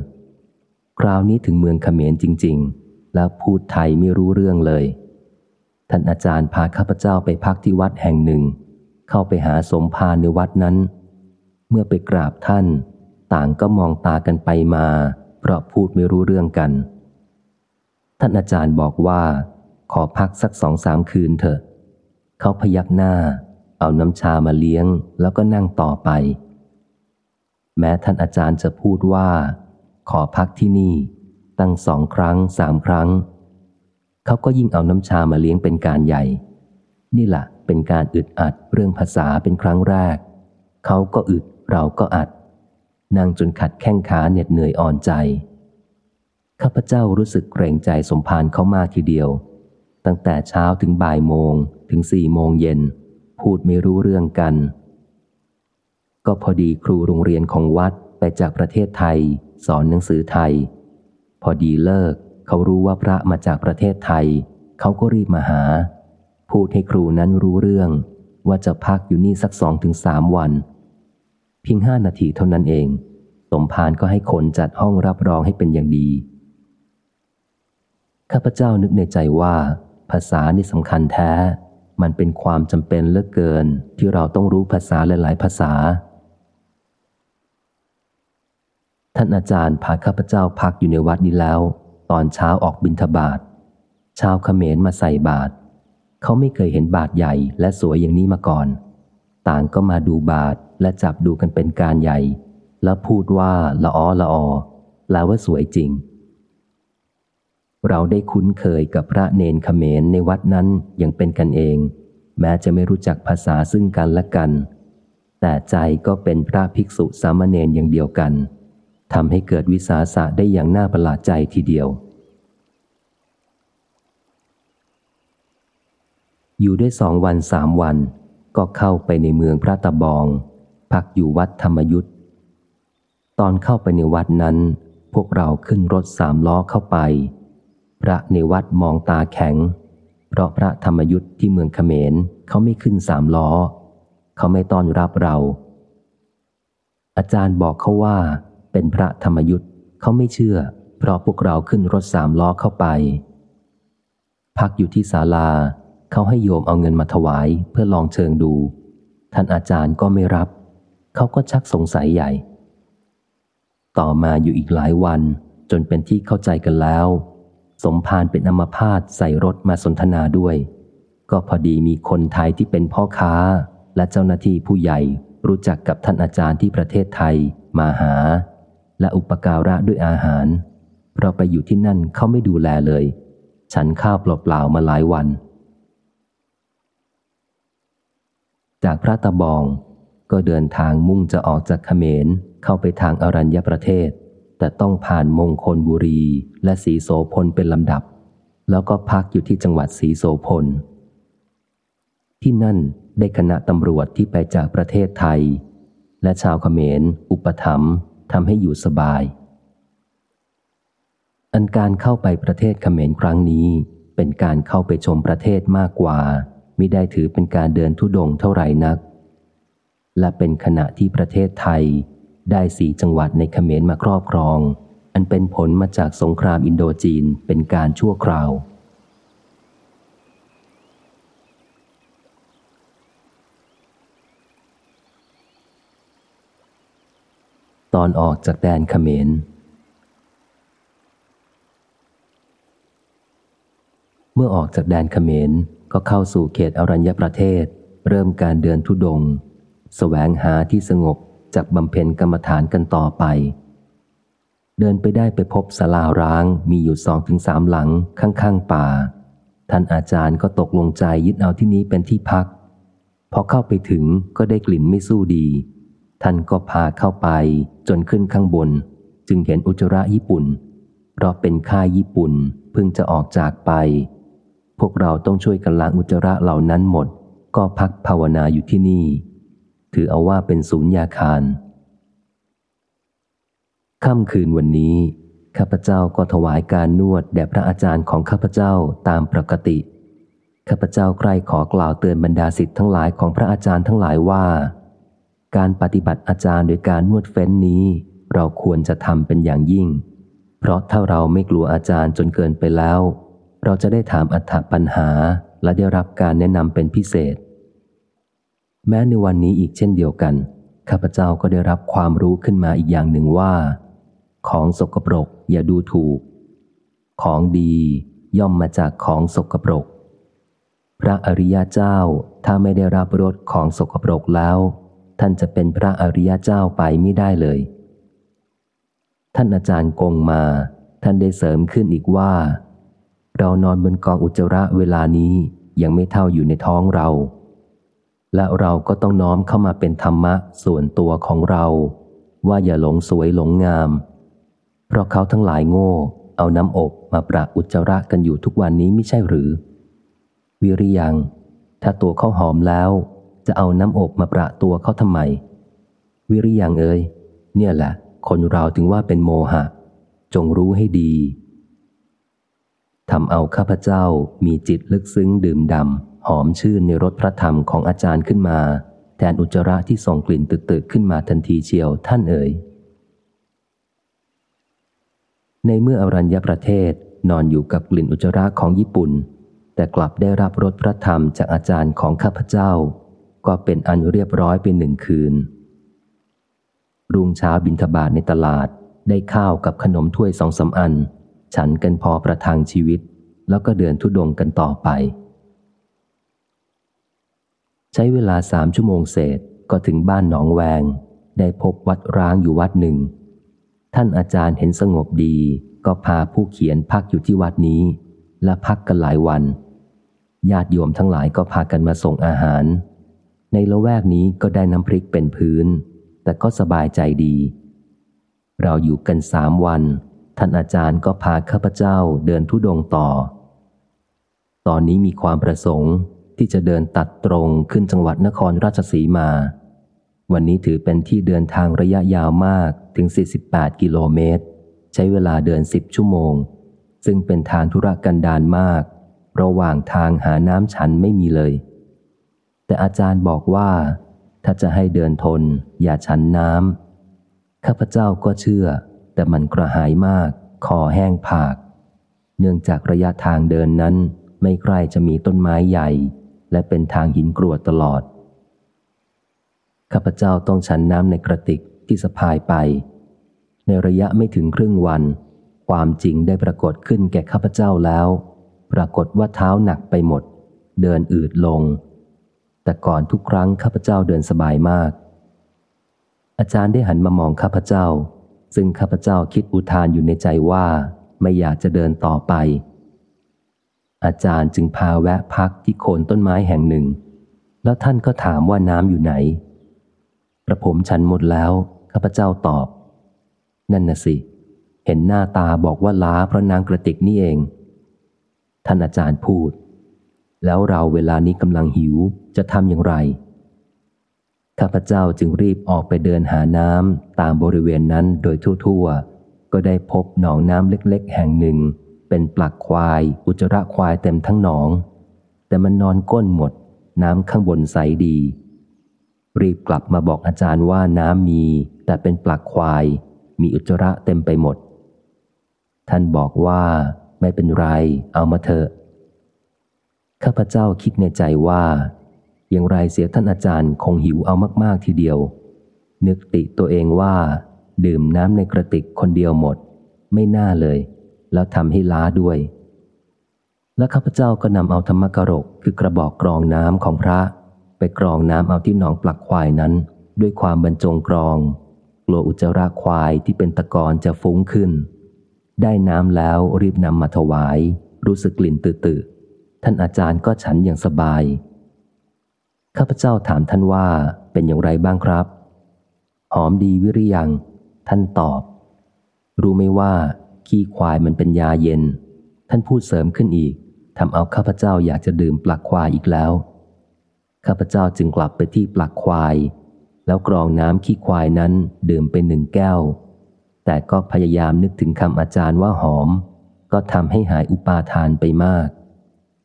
คราวนี้ถึงเมืองเขมรจริง ๆ แล้วพูดไทยไม่รู้เรื่องเลย ท่านอาจารย์พาข้าพเจ้าไปพักที่วัดแห่งหนึ่ง เข้าไปหาสมภารในวัดนั้น เมื่อไปกราบท่าน ต่างก็มองตากันไปมา เพราะพูดไม่รู้เรื่องกัน ท่านอาจารย์บอกว่า ขอพักสักสองสามคืนเถอะ เขาพยักหน้า เอาน้ำชามาเลี้ยงแล้วก็นั่งต่อไป แม้ท่านอาจารย์จะพูดว่า ขอพักที่นี่ ตั้งสองครั้งสามครั้ง เขาก็ยิ่งเอาน้ำชามาเลี้ยงเป็นการใหญ่ นี่แหละเป็นการอึดอัดเรื่องภาษาเป็นครั้งแรก เขาก็อึดเราก็อัด นั่งจนขัดแข้งขาเหน็ดเหนื่อยอ่อนใจข้าพเจ้ารู้สึกเกรงใจสมภารเขามากทีเดียว ตั้งแต่เช้าถึงบ่ายโมงถึงสี่โมงเย็น พูดไม่รู้เรื่องกัน ก็พอดีครูโรงเรียนของวัดไปจากประเทศไทย สอนหนังสือไทย พอดีเลิกเขารู้ว่าพระมาจากประเทศไทย เขาก็รีบมาหา พูดให้ครูนั้นรู้เรื่อง ว่าจะพักอยู่นี่สักสองถึงสามวัน เพียงห้านาทีเท่านั้นเอง สมภารก็ให้คนจัดห้องรับรองให้เป็นอย่างดี ข้าพเจ้านึกในใจว่า ภาษานี่สำคัญแท้ มันเป็นความจำเป็นเหลือเกินที่เราต้องรู้ภาษาหลาย ๆ ภาษา ท่านอาจารย์พาข้าพเจ้าพักอยู่ในวัดนี้แล้ว ตอนเช้าออกบิณฑบาตชาวเขมรมาใส่บาตรเขาไม่เคยเห็นบาทใหญ่และสวยอย่างนี้มาก่อน ต่างก็มาดูบาทและจับดูกันเป็นการใหญ่ แล้วพูดว่าละอ้อละออแปลว่าสวยจริง เราได้คุ้นเคยกับพระเนนเขมรในวัดนั้นอย่างเป็นกันเอง แม้จะไม่รู้จักภาษาซึ่งกันและกัน แต่ใจก็เป็นพระภิกษุสามเณรอย่างเดียวกันทำให้เกิดวิสาสะได้อย่างน่าประหลาดใจทีเดียว อยู่ได้สองวันสามวัน ก็เข้าไปในเมืองพระตะบอง พักอยู่วัดธรรมยุทธ์ตอนเข้าไปในวัดนั้น พวกเราขึ้นรถสามล้อเข้าไป พระในวัดมองตาแข็ง เพราะพระธรรมยุทธ์ที่เมืองเขมรเขาไม่ขึ้นสามล้อ เขาไม่ต้อนรับเรา อาจารย์บอกเขาว่า เป็นพระธรรมยุทธ์เขาไม่เชื่อ เพราะพวกเราขึ้นรถสามล้อเข้าไป พักอยู่ที่ศาลาเขาให้โยมเอาเงินมาถวายเพื่อลองเชิงดู ท่านอาจารย์ก็ไม่รับ เขาก็ชักสงสัยใหญ่ ต่อมาอยู่อีกหลายวันจนเป็นที่เข้าใจกันแล้ว สมภารเป็นอมพาตใส่รถมาสนทนาด้วย ก็พอดีมีคนไทยที่เป็นพ่อค้า และเจ้าหน้าที่ผู้ใหญ่รู้จักกับท่านอาจารย์ที่ประเทศไทยมาหา และอุปการะด้วยอาหาร เพราะไปอยู่ที่นั่นเขาไม่ดูแลเลย ฉันข้าวเปล่าๆมาหลายวัน จากพระตะบองก็เดินทางมุ่งจะออกจากเขมรเข้าไปทางอรัญญประเทศ แต่ต้องผ่านมงคลบุรีและสีโสพลเป็นลำดับ แล้วก็พักอยู่ที่จังหวัดสีโสพล ที่นั่นได้คณะตำรวจที่ไปจากประเทศไทย และชาวเขมร อุปถัมภ์ทำให้อยู่สบาย อันการเข้าไปประเทศเขมรครั้งนี้ เป็นการเข้าไปชมประเทศมากกว่าไม่ได้ถือเป็นการเดินทุดงเท่าไหร่นัก และเป็นขณะที่ประเทศไทย ได้สีจังหวัดในเขมรมาครอบครอง อันเป็นผลมาจากสงครามอินโดจีนเป็นการชั่วคราว ตอนออกจากแดนเขมรเมื่อออกจากแดนเขมรก็เข้าสู่เขตอรัญญประเทศ เริ่มการเดินทุดงสแสวงหาที่สงบ จากบำเพ็ญกรรมฐานกันต่อไป เดินไปได้ไปพบศาลาร้างมีอยู่สองถึงสามหลังข้างๆป่า ท่านอาจารย์ก็ตกลงใจยึดเอาที่นี้เป็นที่พัก พอเข้าไปถึงก็ได้กลิ่นไม่สู้ดี ท่านก็พาเข้าไปจนขึ้นข้างบน จึงเห็นอุจจาระญี่ปุ่น เพราะเป็นค่ายญี่ปุ่นเพิ่งจะออกจากไป พวกเราต้องช่วยกันล้างอุจจาระเหล่านั้นหมด ก็พักภาวนาอยู่ที่นี่ ถือเอาว่าเป็นศูนย์ยาคารค่ำคืนวันนี้ ข้าพเจ้าก็ถวายการนวดแด่พระอาจารย์ของข้าพเจ้าตามปกติ ข้าพเจ้าใกล้ขอกล่าวเตือนบรรดาสิทธิ์ทั้งหลายของพระอาจารย์ทั้งหลายว่า การปฏิบัติอาจารย์โดยการนวดเฟ้นนี้ เราควรจะทำเป็นอย่างยิ่ง เพราะถ้าเราไม่กลัวอาจารย์จนเกินไปแล้ว เราจะได้ถามอัถปัญหาและได้รับการแนะนำเป็นพิเศษ แม้ในวันนี้อีกเช่นเดียวกัน ข้าพเจ้าก็ได้รับความรู้ขึ้นมาอีกอย่างหนึ่งว่า ของสกปรกอย่าดูถูก ของดีย่อมมาจากของสกปรก พระอริยเจ้าถ้าไม่ได้รับรสของสกปรกแล้ว ท่านจะเป็นพระอริยเจ้าไปไม่ได้เลย ท่านอาจารย์กงมา ท่านได้เสริมขึ้นอีกว่า เรานอนบนกองอุจจาระเวลานี้ยังไม่เท่าอยู่ในท้องเรา และเราก็ต้องน้อมเข้ามาเป็นธรรมะส่วนตัวของเรา ว่าอย่าหลงสวยหลงงาม เพราะเขาทั้งหลายโง่ เอาน้ำอบมาประอุจจาระกันอยู่ทุกวันนี้ไม่ใช่หรือ วิริยัง ถ้าตัวเขาหอมแล้ว จะเอาน้ำอบมาประตัวเขาทำไม วิริยังเอ้ยเนี่ยแหละ คนเราถึงว่าเป็นโมหะ จงรู้ให้ดีทำเอาข้าพเจ้ามีจิตลึกซึ้งดื่มดำ หอมชื่นในรสพระธรรมของอาจารย์ขึ้นมา แทนอุจจาระที่ส่งกลิ่นตึกๆขึ้นมาทันทีเชียวท่านเอ๋ยในเมื่ออรัญญประเทศนอนอยู่กับกลิ่นอุจจาระของญี่ปุ่น แต่กลับได้รับรสพระธรรมจากอาจารย์ของข้าพเจ้า ก็เป็นอันเรียบร้อยเป็นหนึ่งคืน รุ่งเช้าบินทบาทในตลาดได้ข้าวกับขนมถ้วยสองสาอัน ฉันกันพอประทังชีวิต แล้วก็เดินทุดงกันต่อไป ใช้เวลาสามชั่วโมงเศษก็ถึงบ้านหนองแวง ได้พบวัดร้างอยู่วัดหนึ่ง ท่านอาจารย์เห็นสงบดี ก็พาผู้เขียนพักอยู่ที่วัดนี้ และพักกันหลายวัน ญาติโยมทั้งหลายก็พากันมาส่งอาหาร ในละแวกนี้ก็ได้น้ำพริกเป็นพื้น แต่ก็สบายใจดี เราอยู่กันสามวัน ท่านอาจารย์ก็พาข้าพเจ้าเดินทุดงต่อ ตอนนี้มีความประสงค์ ที่จะเดินตัดตรงขึ้นจังหวัดนครราชสีมา วันนี้ถือเป็นที่เดินทางระยะยาวมากถึง 48 กิโลเมตร ใช้เวลาเดิน 10 ชั่วโมง ซึ่งเป็นทางธุรกันดารมาก ระหว่างทางหาน้ำฉันไม่มีเลย แต่อาจารย์บอกว่า ถ้าจะให้เดินทน อย่าฉันน้ำข้าพเจ้าก็เชื่อ แต่มันกระหายมาก คอแห้งผาก เนื่องจากระยะทางเดินนั้นไม่ใกล้จะมีต้นไม้ใหญ่ และเป็นทางหินกรวดตลอด ข้าพเจ้าต้องฉันน้ำในกระติกที่สะพายไป ในระยะไม่ถึงครึ่งวัน ความจริงได้ปรากฏขึ้นแก่ข้าพเจ้าแล้ว ปรากฏว่าเท้าหนักไปหมด เดินอืดลง แต่ก่อนทุกครั้งข้าพเจ้าเดินสบายมาก อาจารย์ได้หันมามองข้าพเจ้า ซึ่งข้าพเจ้าคิดอุทานอยู่ในใจว่า ไม่อยากจะเดินต่อไป อาจารย์จึงพาแวะพักที่โคนต้นไม้แห่งหนึ่ง แล้วท่านก็ถามว่าน้ำอยู่ไหน กระผมฉันหมดแล้วข้าพเจ้าตอบ นั่นน่ะสิ เห็นหน้าตาบอกว่าล้าเพราะนางกระติกนี่เอง ท่านอาจารย์พูด แล้วเราเวลานี้กำลังหิวจะทำอย่างไร ข้าพเจ้าจึงรีบออกไปเดินหาน้ำตามบริเวณนั้นโดยทั่วๆ ก็ได้พบหนองน้ำเล็ก ๆ แห่งหนึ่ง เป็นปลักควาย อุจจาระควายเต็มทั้งหนอง แต่มันนอนก้นหมด น้ำข้างบนใสดี รีบกลับมาบอกอาจารย์ว่าน้ำมี แต่เป็นปลักควาย มีอุจจาระเต็มไปหมด ท่านบอกว่าไม่เป็นไร เอามาเถอะ ข้าพเจ้าคิดในใจว่า อย่างไรเสียท่านอาจารย์คงหิวเอามาก ๆ ทีเดียว นึกติตัวเองว่า ดื่มน้ำในกระติกคนเดียวหมด ไม่น่าเลย แล้วทำให้ล้าด้วย และข้าพเจ้าก็นำเอาธรรมกรกคือกระบอกกรองน้ำของพระ ไปกรองน้ำเอาที่หนองปลักควายนั้น ด้วยความบรรจงกรอง กลัวอุจจาระควายที่เป็นตะกอนจะฟุ้งขึ้น ได้น้ำแล้วรีบนำมาถวาย รู้สึกกลิ่นตื่นท่านอาจารย์ก็ฉันอย่างสบาย ข้าพเจ้าถามท่านว่าเป็นอย่างไรบ้างครับ หอมดีวิริยัง ท่านตอบ รู้ไหมว่า ขี้ควายมันเป็นยาเย็น ท่านพูดเสริมขึ้นอีกทำเอาข้าพเจ้าอยากจะดื่มปลักควายอีกแล้ว ข้าพเจ้าจึงกลับไปที่ปลักควาย แล้วกรองน้ำขี้ควายนั้นดื่มไปหนึ่งแก้ว แต่ก็พยายามนึกถึงคำอาจารย์ว่าหอม ก็ทำให้หายอุปาทานไปมาก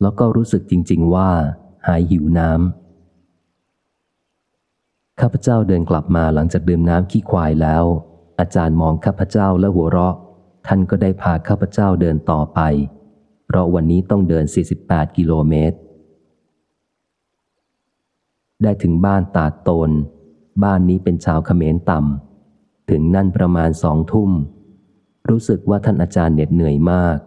แล้วก็รู้สึกจริง ๆ ว่า หายหิวน้ำข้าพเจ้าเดินกลับมาหลังจากดื่มน้ำขี้ควายแล้ว อาจารย์มองข้าพเจ้าและหัวเราะ ท่านก็ได้พาข้าพเจ้าเดินต่อไป เพราะวันนี้ต้องเดิน 48 กิโลเมตร ได้ถึงบ้านตาโตน บ้านนี้เป็นชาวเขมรต่ำ ถึงนั่นประมาณสองทุ่ม รู้สึกว่าท่านอาจารย์เหน็ดเหนื่อยมาก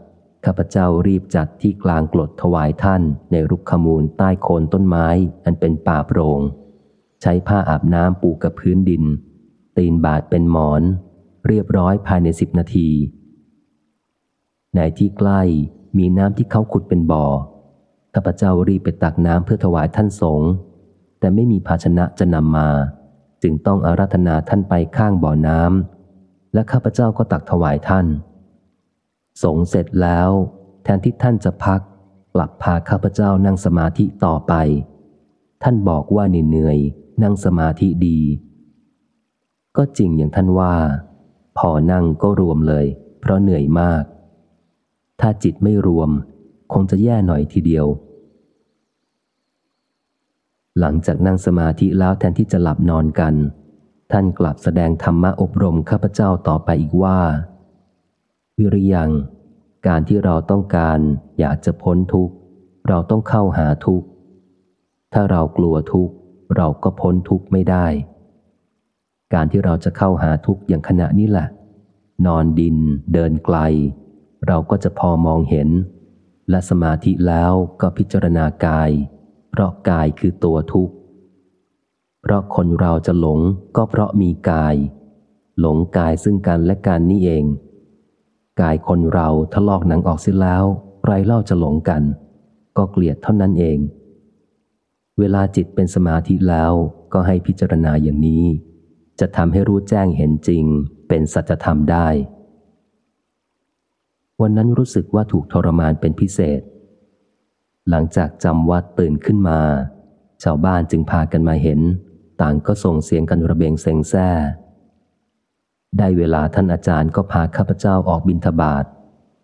ข้าพเจ้ารีบจัดที่กลางกรดถวายท่านในรุกขมูลใต้โคนต้นไม้อันเป็นป่าโปรง่ง ใช้ผ้าอาบน้ำปูกับพื้นดิน ตีนบาดเป็นหมอน เรียบร้อยภายในสิบนาที ในที่ใกล้มีน้ำที่เขาขุดเป็นบ่อข้าพเจ้ารีบไปตักน้ำเพื่อถวายท่านสงฆ์แต่ไม่มีภาชนะจะนำมา จึงต้องอาราธนาท่านไปข้างบ่อน้ำและข้าพเจ้าก็ตักถวายท่าน สงเสร็จแล้ว แทนที่ท่านจะพัก กลับพาข้าพเจ้านั่งสมาธิต่อไป ท่านบอกว่าเหนื่อยนั่งสมาธิดี ก็จริงอย่างท่านว่า พอนั่งก็รวมเลย เพราะเหนื่อยมาก ถ้าจิตไม่รวม คงจะแย่หน่อยทีเดียว หลังจากนั่งสมาธิแล้วแทนที่จะหลับนอนกัน ท่านกลับแสดงธรรมะอบรมข้าพเจ้าต่อไปอีกว่า วิริยัง การที่เราต้องการอยากจะพ้นทุกข์ เราต้องเข้าหาทุกข์ ถ้าเรากลัวทุกข์ เราก็พ้นทุกข์ไม่ได้ การที่เราจะเข้าหาทุกข์อย่างขณะนี้แหละนอนดิน เดินไกล เราก็จะพอมองเห็น และสมาธิแล้วก็พิจารณากาย เพราะกายคือตัวทุกข์ เพราะคนเราจะหลงก็เพราะมีกาย หลงกายซึ่งกันและกันนี่เอง กายคนเราถลอกหนังออกเสียแล้วใครเล่าจะหลงกัน ก็เกลียดเท่านั้นเอง เวลาจิตเป็นสมาธิแล้วก็ให้พิจารณาอย่างนี้ จะทำให้รู้แจ้งเห็นจริงเป็นสัจธรรมได้ วันนั้นรู้สึกว่าถูกทรมานเป็นพิเศษ หลังจากจำวัดตื่นขึ้นมา ชาวบ้านจึงพากันมาเห็น ต่างก็ส่งเสียงกันระเบงเซงแซ่ ได้เวลาท่านอาจารย์ก็พาข้าพเจ้าออกบินทบาท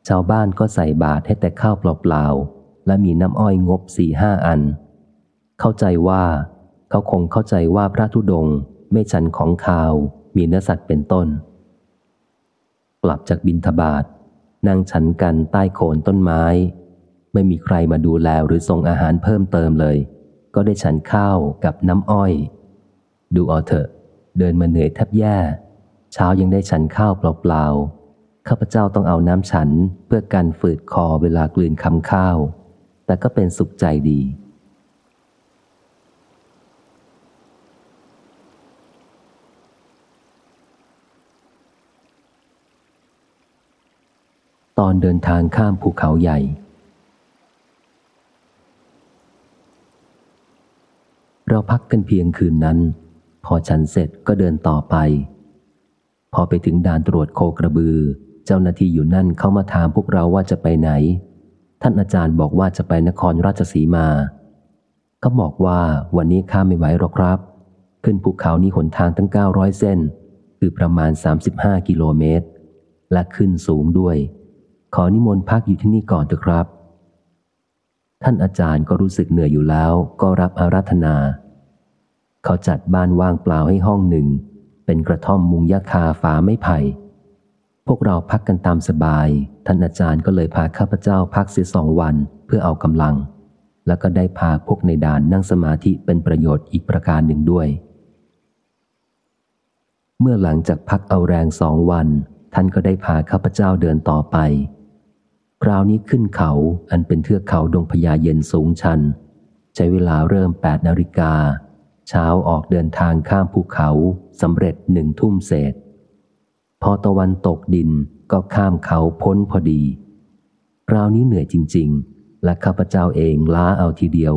ชาวบ้านก็ใส่บาตรให้แต่ข้าวเปล่าๆ และมีน้ำอ้อยงบสี่ห้าอัน เข้าใจว่า เขาคงเข้าใจว่าพระธุดงค์ไม่ฉันของข่าว มีเนื้อสัตว์เป็นต้น กลับจากบินทบาท นั่งฉันกันใต้โคนต้นไม้ ไม่มีใครมาดูแลหรือส่งอาหารเพิ่มเติมเลย ก็ได้ฉันข้าวกับน้ำอ้อย ดูเอาเถอะ เดินมาเหนื่อยแทบแย่ เช้ายังได้ฉันข้าวเปล่าๆข้าพเจ้าต้องเอาน้ำฉันเพื่อกันฝืดคอเวลากลืนคำข้าว แต่ก็เป็นสุขใจดี ตอนเดินทางข้ามภูเขาใหญ่ เราพักกันเพียงคืนนั้น พอฉันเสร็จก็เดินต่อไป พอไปถึงด่านตรวจโคกระบือ เจ้าหน้าที่อยู่นั่นเข้ามาถามพวกเราว่าจะไปไหน ท่านอาจารย์บอกว่าจะไปนครราชสีมา ก็บอกว่าวันนี้ข้าไม่ไหวหรอกครับ ขึ้นภูเขานี้หนทางตั้ง 900 เส้น คือประมาณ 35 กิโลเมตร และขึ้นสูงด้วย ขอนิมนต์พักอยู่ที่นี่ก่อนเถอะครับ ท่านอาจารย์ก็รู้สึกเหนื่อยอยู่แล้ว ก็รับอาราธนา เขาจัดบ้านว่างเปล่าให้ห้องหนึ่ง เป็นกระท่อมมุงยาคาฝาไม่ไผ่ พวกเราพักกันตามสบาย ท่านอาจารย์ก็เลยพาข้าพเจ้าพักเสียสองวันเพื่อเอากำลัง แล้วก็ได้พาพวกในด่านนั่งสมาธิเป็นประโยชน์อีกประการหนึ่งด้วย เมื่อหลังจากพักเอาแรงสองวันท่านก็ได้พาข้าพเจ้าเดินต่อไป คราวนี้ขึ้นเขาอันเป็นเทือกเขาดงพญาเย็นสูงชัน ใช้เวลาเริ่ม 8 นาฬิกา เช้าออกเดินทางข้ามภูเขาสำเร็จหนึ่งทุ่มเศษ พอตะวันตกดินก็ข้ามเขาพ้นพอดี คราวนี้เหนื่อยจริง ๆ และข้าพเจ้าเองล้าเอาทีเดียว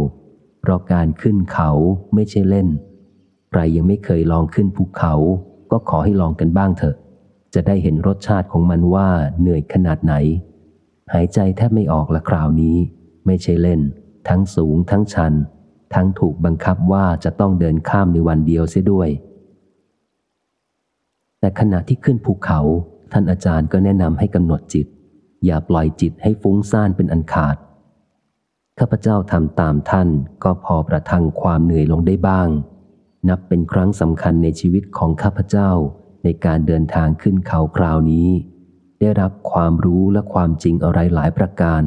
เพราะการขึ้นเขาไม่ใช่เล่น ใครยังไม่เคยลองขึ้นภูเขา ก็ขอให้ลองกันบ้างเถอะ จะได้เห็นรสชาติของมันว่าเหนื่อยขนาดไหน หายใจแทบไม่ออกละคราวนี้ ไม่ใช่เล่น ทั้งสูงทั้งชัน ทั้งถูกบังคับว่าจะต้องเดินข้ามในวันเดียวเสียด้วย แต่ขณะที่ขึ้นภูเขา ท่านอาจารย์ก็แนะนำให้กำหนดจิต อย่าปล่อยจิตให้ฟุ้งซ่านเป็นอันขาดข้าพเจ้าทำตามท่านก็พอประทังความเหนื่อยลงได้บ้าง นับเป็นครั้งสำคัญในชีวิตของข้าพเจ้าในการเดินทางขึ้นเขาคราวนี้ ได้รับความรู้และความจริงอะไรหลายประการ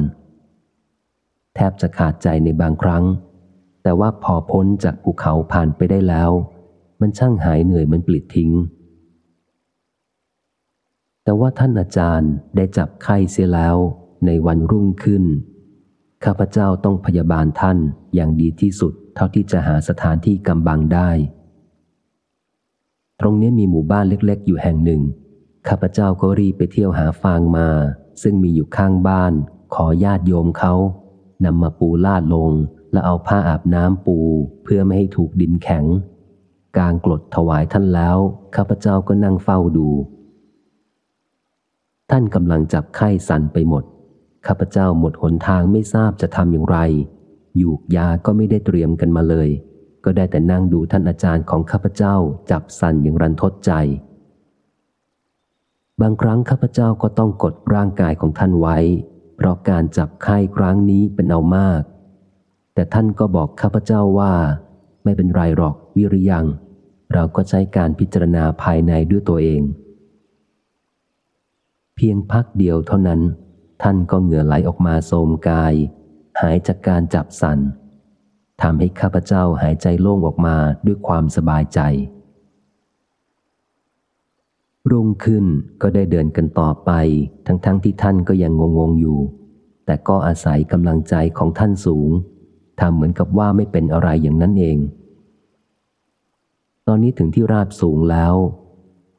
แทบจะขาดใจในบางครั้ง แต่ว่าพอพ้นจากภูเขาผ่านไปได้แล้ว มันช่างหายเหนื่อยมันปลิดทิ้ง แต่ว่าท่านอาจารย์ได้จับไข้เสียแล้วในวันรุ่งขึ้น ข้าพเจ้าต้องพยาบาลท่านอย่างดีที่สุดเท่าที่จะหาสถานที่กำบังได้ ตรงนี้มีหมู่บ้านเล็ก ๆ อยู่แห่งหนึ่ง ข้าพเจ้าก็รีบไปเที่ยวหาฟางมา ซึ่งมีอยู่ข้างบ้าน ขอญาติโยมเขานำมาปูลาดลง และเอาผ้าอาบน้ำปูเพื่อไม่ให้ถูกดินแข็งกางกรดถวายท่านแล้ว ข้าพเจ้าก็นั่งเฝ้าดู ท่านกำลังจับไข้สั่นไปหมด ข้าพเจ้าหมดหนทางไม่ทราบจะทำอย่างไรอยู่ยาก็ไม่ได้เตรียมกันมาเลย ก็ได้แต่นั่งดูท่านอาจารย์ของข้าพเจ้าจับสั่นอย่างรันทดใจ บางครั้งข้าพเจ้าก็ต้องกดร่างกายของท่านไว้ เพราะการจับไข้ครั้งนี้เป็นเอามาก แต่ท่านก็บอกข้าพเจ้าว่า ไม่เป็นไรหรอกวิริยัง เราก็ใช้การพิจารณาภายในด้วยตัวเอง เพียงพักเดียวเท่านั้น ท่านก็เหงื่อไหลออกมาโสมกาย หายจากการจับสันทำให้ข้าพเจ้าหายใจโล่งออกมาด้วยความสบายใจ รุ่งขึ้นก็ได้เดินกันต่อไป ทั้งๆทที่ท่านก็ยังงงๆอยู่ แต่ก็อาศัยกำลังใจของท่านสูงทำเหมือนกับว่าไม่เป็นอะไรอย่างนั้นเอง ตอนนี้ถึงที่ราบสูงแล้ว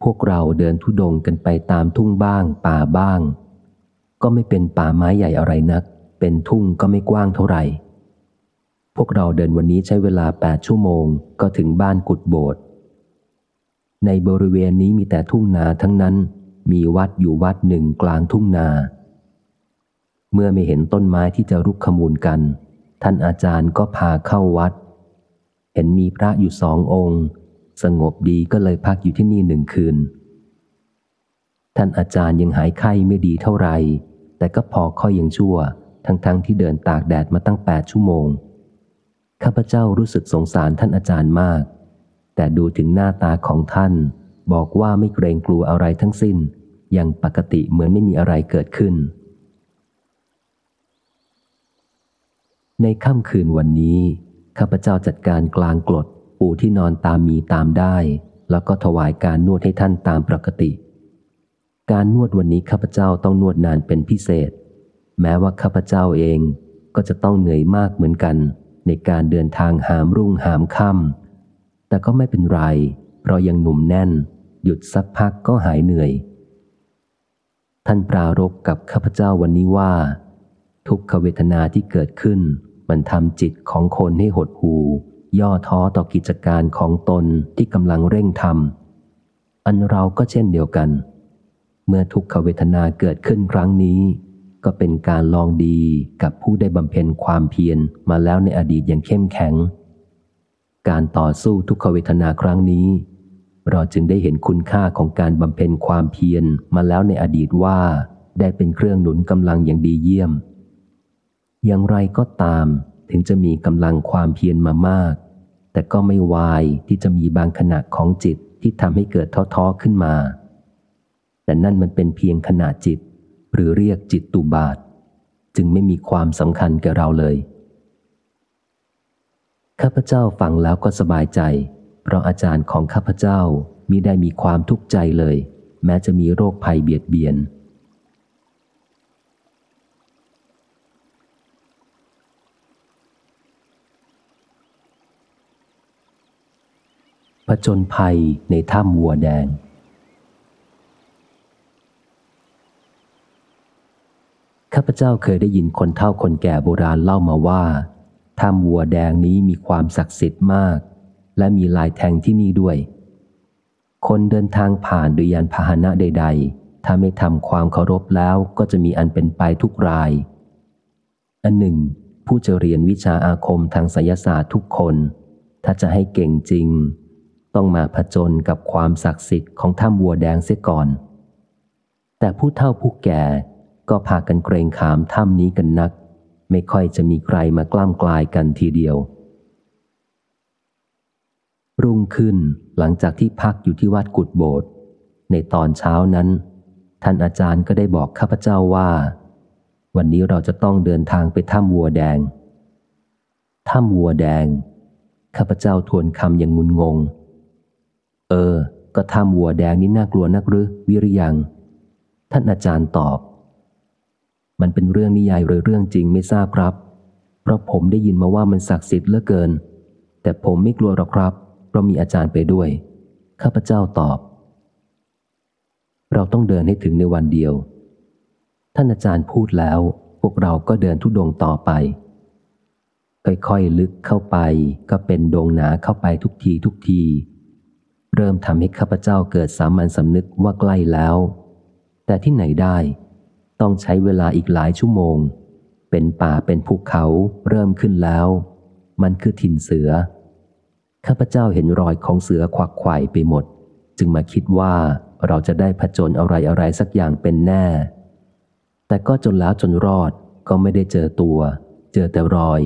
พวกเราเดินทุดงกันไปตามทุ่งบ้าง ป่าบ้าง ก็ไม่เป็นป่าไม้ใหญ่อะไรนัก เป็นทุ่งก็ไม่กว้างเท่าไหร่ พวกเราเดินวันนี้ใช้เวลาแปดชั่วโมง ก็ถึงบ้านกุดโบสถ์ ในบริเวณนี้มีแต่ทุ่งนาทั้งนั้น มีวัดอยู่วัดหนึ่งกลางทุ่งนา เมื่อไม่เห็นต้นไม้ที่จะรุกขมูลกัน ท่านอาจารย์ก็พาเข้าวัด เห็นมีพระอยู่สององค์ สงบดีก็เลยพักอยู่ที่นี่หนึ่งคืน ท่านอาจารย์ยังหายไข้ไม่ดีเท่าไหร่ แต่ก็พอค่อยยังชั่ว ทั้งๆทที่เดินตากแดดมาตั้งแปดชั่วโมง ข้าพเจ้ารู้สึกสงสารท่านอาจารย์มาก แต่ดูถึงหน้าตาของท่าน บอกว่าไม่เกรงกลัวอะไรทั้งสิ้นยังปกติเหมือนไม่มีอะไรเกิดขึ้น ในค่ำคืนวันนี้ ข้าพเจ้าจัดการกลางกรดปูที่นอนตามมีตามได้ แล้วก็ถวายการนวดให้ท่านตามปกติ การนวดวันนี้ข้าพเจ้าต้องนวดนานเป็นพิเศษ แม้ว่าข้าพเจ้าเองก็จะต้องเหนื่อยมากเหมือนกัน ในการเดินทางหามรุ่งหามค่ำ แต่ก็ไม่เป็นไร เพราะยังหนุ่มแน่น หยุดสักพักก็หายเหนื่อย ท่านปรารบกับข้าพเจ้าวันนี้ว่า ทุกขเวทนาที่เกิดขึ้น มันทำจิตของคนให้หดหูย่อท้อต่อกิจการของตนที่กำลังเร่งทำอันเราก็เช่นเดียวกัน เมื่อทุกขเวทนาเกิดขึ้นครั้งนี้ ก็เป็นการลองดีกับผู้ได้บำเพ็ญความเพียรมาแล้วในอดีตอย่างเข้มแข็ง การต่อสู้ทุกขเวทนาครั้งนี้ เราจึงได้เห็นคุณค่าของการบำเพ็ญความเพียรมาแล้วในอดีตว่า ได้เป็นเครื่องหนุนกำลังอย่างดีเยี่ยม อย่างไรก็ตาม ถึงจะมีกำลังความเพียรมามาก แต่ก็ไม่วายที่จะมีบางขณะของจิตที่ทำให้เกิดท้อๆขึ้นมา แต่นั่นมันเป็นเพียงขณะจิต หรือเรียกจิตตุบาท จึงไม่มีความสำคัญแก่เราเลย ข้าพเจ้าฟังแล้วก็สบายใจ เพราะอาจารย์ของข้าพเจ้ามิได้มีความทุกข์ใจเลย แม้จะมีโรคภัยเบียดเบียน ผจญภัยในถ้ำวัวแดงข้าพเจ้าเคยได้ยินคนเฒ่าคนแก่โบราณเล่ามาว่า ถ้ำวัวแดงนี้มีความศักดิ์สิทธิ์มาก และมีลายแทงที่นี่ด้วย คนเดินทางผ่านโดยยานพาหนะใด ๆ ถ้าไม่ทำความเคารพแล้วก็จะมีอันเป็นไปทุกราย อันหนึ่ง ผู้จะเรียนวิชาอาคมทางไสยศาสตร์ทุกคน ถ้าจะให้เก่งจริง ต้องมาผจญกับความศักดิ์สิทธิ์ของถ้ำวัวแดงเสียก่อน แต่ผู้เฒ่าผู้แก่ก็พากันเกรงขามถ้ำนี้กันนัก ไม่ค่อยจะมีใครมากล้ามกลายกันทีเดียว รุ่งขึ้นหลังจากที่พักอยู่ที่วัดกุดโบสถ์ในตอนเช้านั้น ท่านอาจารย์ก็ได้บอกข้าพเจ้าว่า วันนี้เราจะต้องเดินทางไปถ้ำวัวแดง ถ้ำวัวแดง ข้าพเจ้าทวนคำอย่างงุนงง เออ ก็ถ้ำวัวแดงนี่น่ากลัวนักหรือวิริยัง ท่านอาจารย์ตอบ มันเป็นเรื่องนิยายหรือเรื่องจริงไม่ทราบครับ เพราะผมได้ยินมาว่ามันศักดิ์สิทธิ์เหลือเกิน แต่ผมไม่กลัวหรอกครับ เพราะมีอาจารย์ไปด้วย ข้าพเจ้าตอบ เราต้องเดินให้ถึงในวันเดียว ท่านอาจารย์พูดแล้ว พวกเราก็เดินทุดงต่อไป ค่อยๆลึกเข้าไป ก็เป็นดงหนาเข้าไปทุกทีทุกที เริ่มทำให้ข้าพเจ้าเกิดสามัญสำนึกว่าใกล้แล้ว แต่ที่ไหนได้ ต้องใช้เวลาอีกหลายชั่วโมง เป็นป่าเป็นภูเขาเริ่มขึ้นแล้ว มันคือถิ่นเสือ ข้าพเจ้าเห็นรอยของเสือควักไข่ไปหมด จึงมาคิดว่าเราจะได้ผจญอะไรอะไรสักอย่างเป็นแน่ แต่ก็จนแล้วจนรอดก็ไม่ได้เจอตัว เจอแต่รอย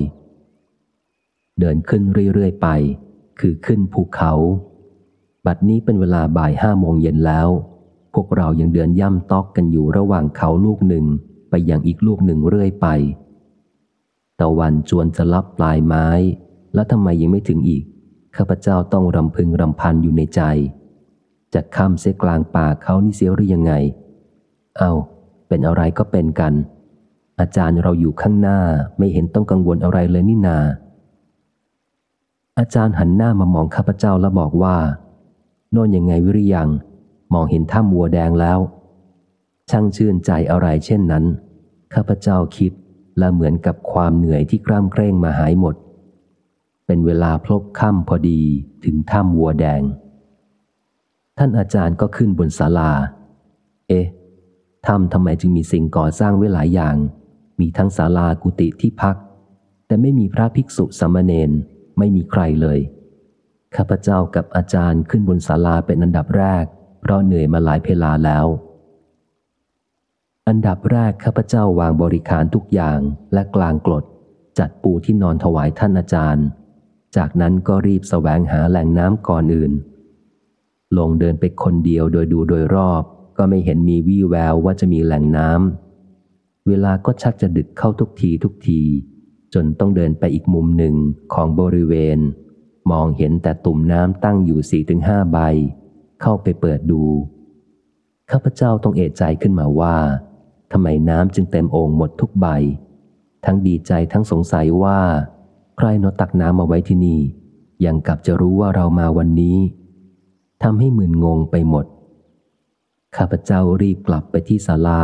เดินขึ้นเรื่อยๆไป คือขึ้นภูเขา บัดนี้เป็นเวลาบ่ายห้าโมงเย็นแล้ว พวกเรายังเดินย่ำตอกกันอยู่ระหว่างเขาลูกหนึ่งไปอย่างอีกลูกหนึ่งเรื่อยไปตะวันจวนจะลับปลายไม้ แล้วทำไมยังไม่ถึงอีก ข้าพเจ้าต้องรำพึงรำพันอยู่ในใจ จะข้ามเสียกลางป่าเขานี่เสียหรือยังไง เอาเป็นอะไรก็เป็นกัน อาจารย์เราอยู่ข้างหน้าไม่เห็นต้องกังวลอะไรเลยนี่นา อาจารย์หันหน้ามามองข้าพเจ้าแล้วบอกว่า โน่นยังไงวิริยัง มองเห็นถ้ำวัวแดงแล้ว ช่างชื่นใจอะไรเช่นนั้น ข้าพเจ้าคิดและเหมือนกับความเหนื่อยที่กล้ามเกรงมาหายหมด เป็นเวลาพลบค่ำพอดีถึงถ้ำวัวแดง ท่านอาจารย์ก็ขึ้นบนศาลา เอ๊ะถ้ำทำไมจึงมีสิ่งก่อสร้างไว้หลายอย่าง มีทั้งศาลากุฏิที่พัก แต่ไม่มีพระภิกษุสามเณรไม่มีใครเลย ข้าพเจ้ากับอาจารย์ขึ้นบนศาลาเป็นอันดับแรก ราะเหนื่อยมาหลายเพลาแล้ว อันดับแรกข้าพเจ้าวางบริการทุกอย่างและกลางกรดจัดปูที่นอนถวายท่านอาจารย์ จากนั้นก็รีบสแสวงหาแหล่งน้ำก่อนอื่น ลงเดินไปคนเดียวโดยดูโดยรอบ ก็ไม่เห็นมีวี่แววว่าจะมีแหล่งน้ำเวลาก็ชักจะดึกเข้าทุกทีทุกที จนต้องเดินไปอีกมุมหนึ่งของบริเวณ มองเห็นแต่ตุ่มน้ำตั้งอยู่สี่ถึงห้าใบ เข้าไปเปิดดู ข้าพเจ้าต้องเอะใจขึ้นมาว่าทำไมน้ำจึงเต็มโอ่งหมดทุกใบ ทั้งดีใจทั้งสงสัยว่า ใครนอตักน้ำมาไว้ที่นี่ ยังกับจะรู้ว่าเรามาวันนี้ทำให้มึนงงไปหมด ข้าพเจ้ารีบกลับไปที่ศาลา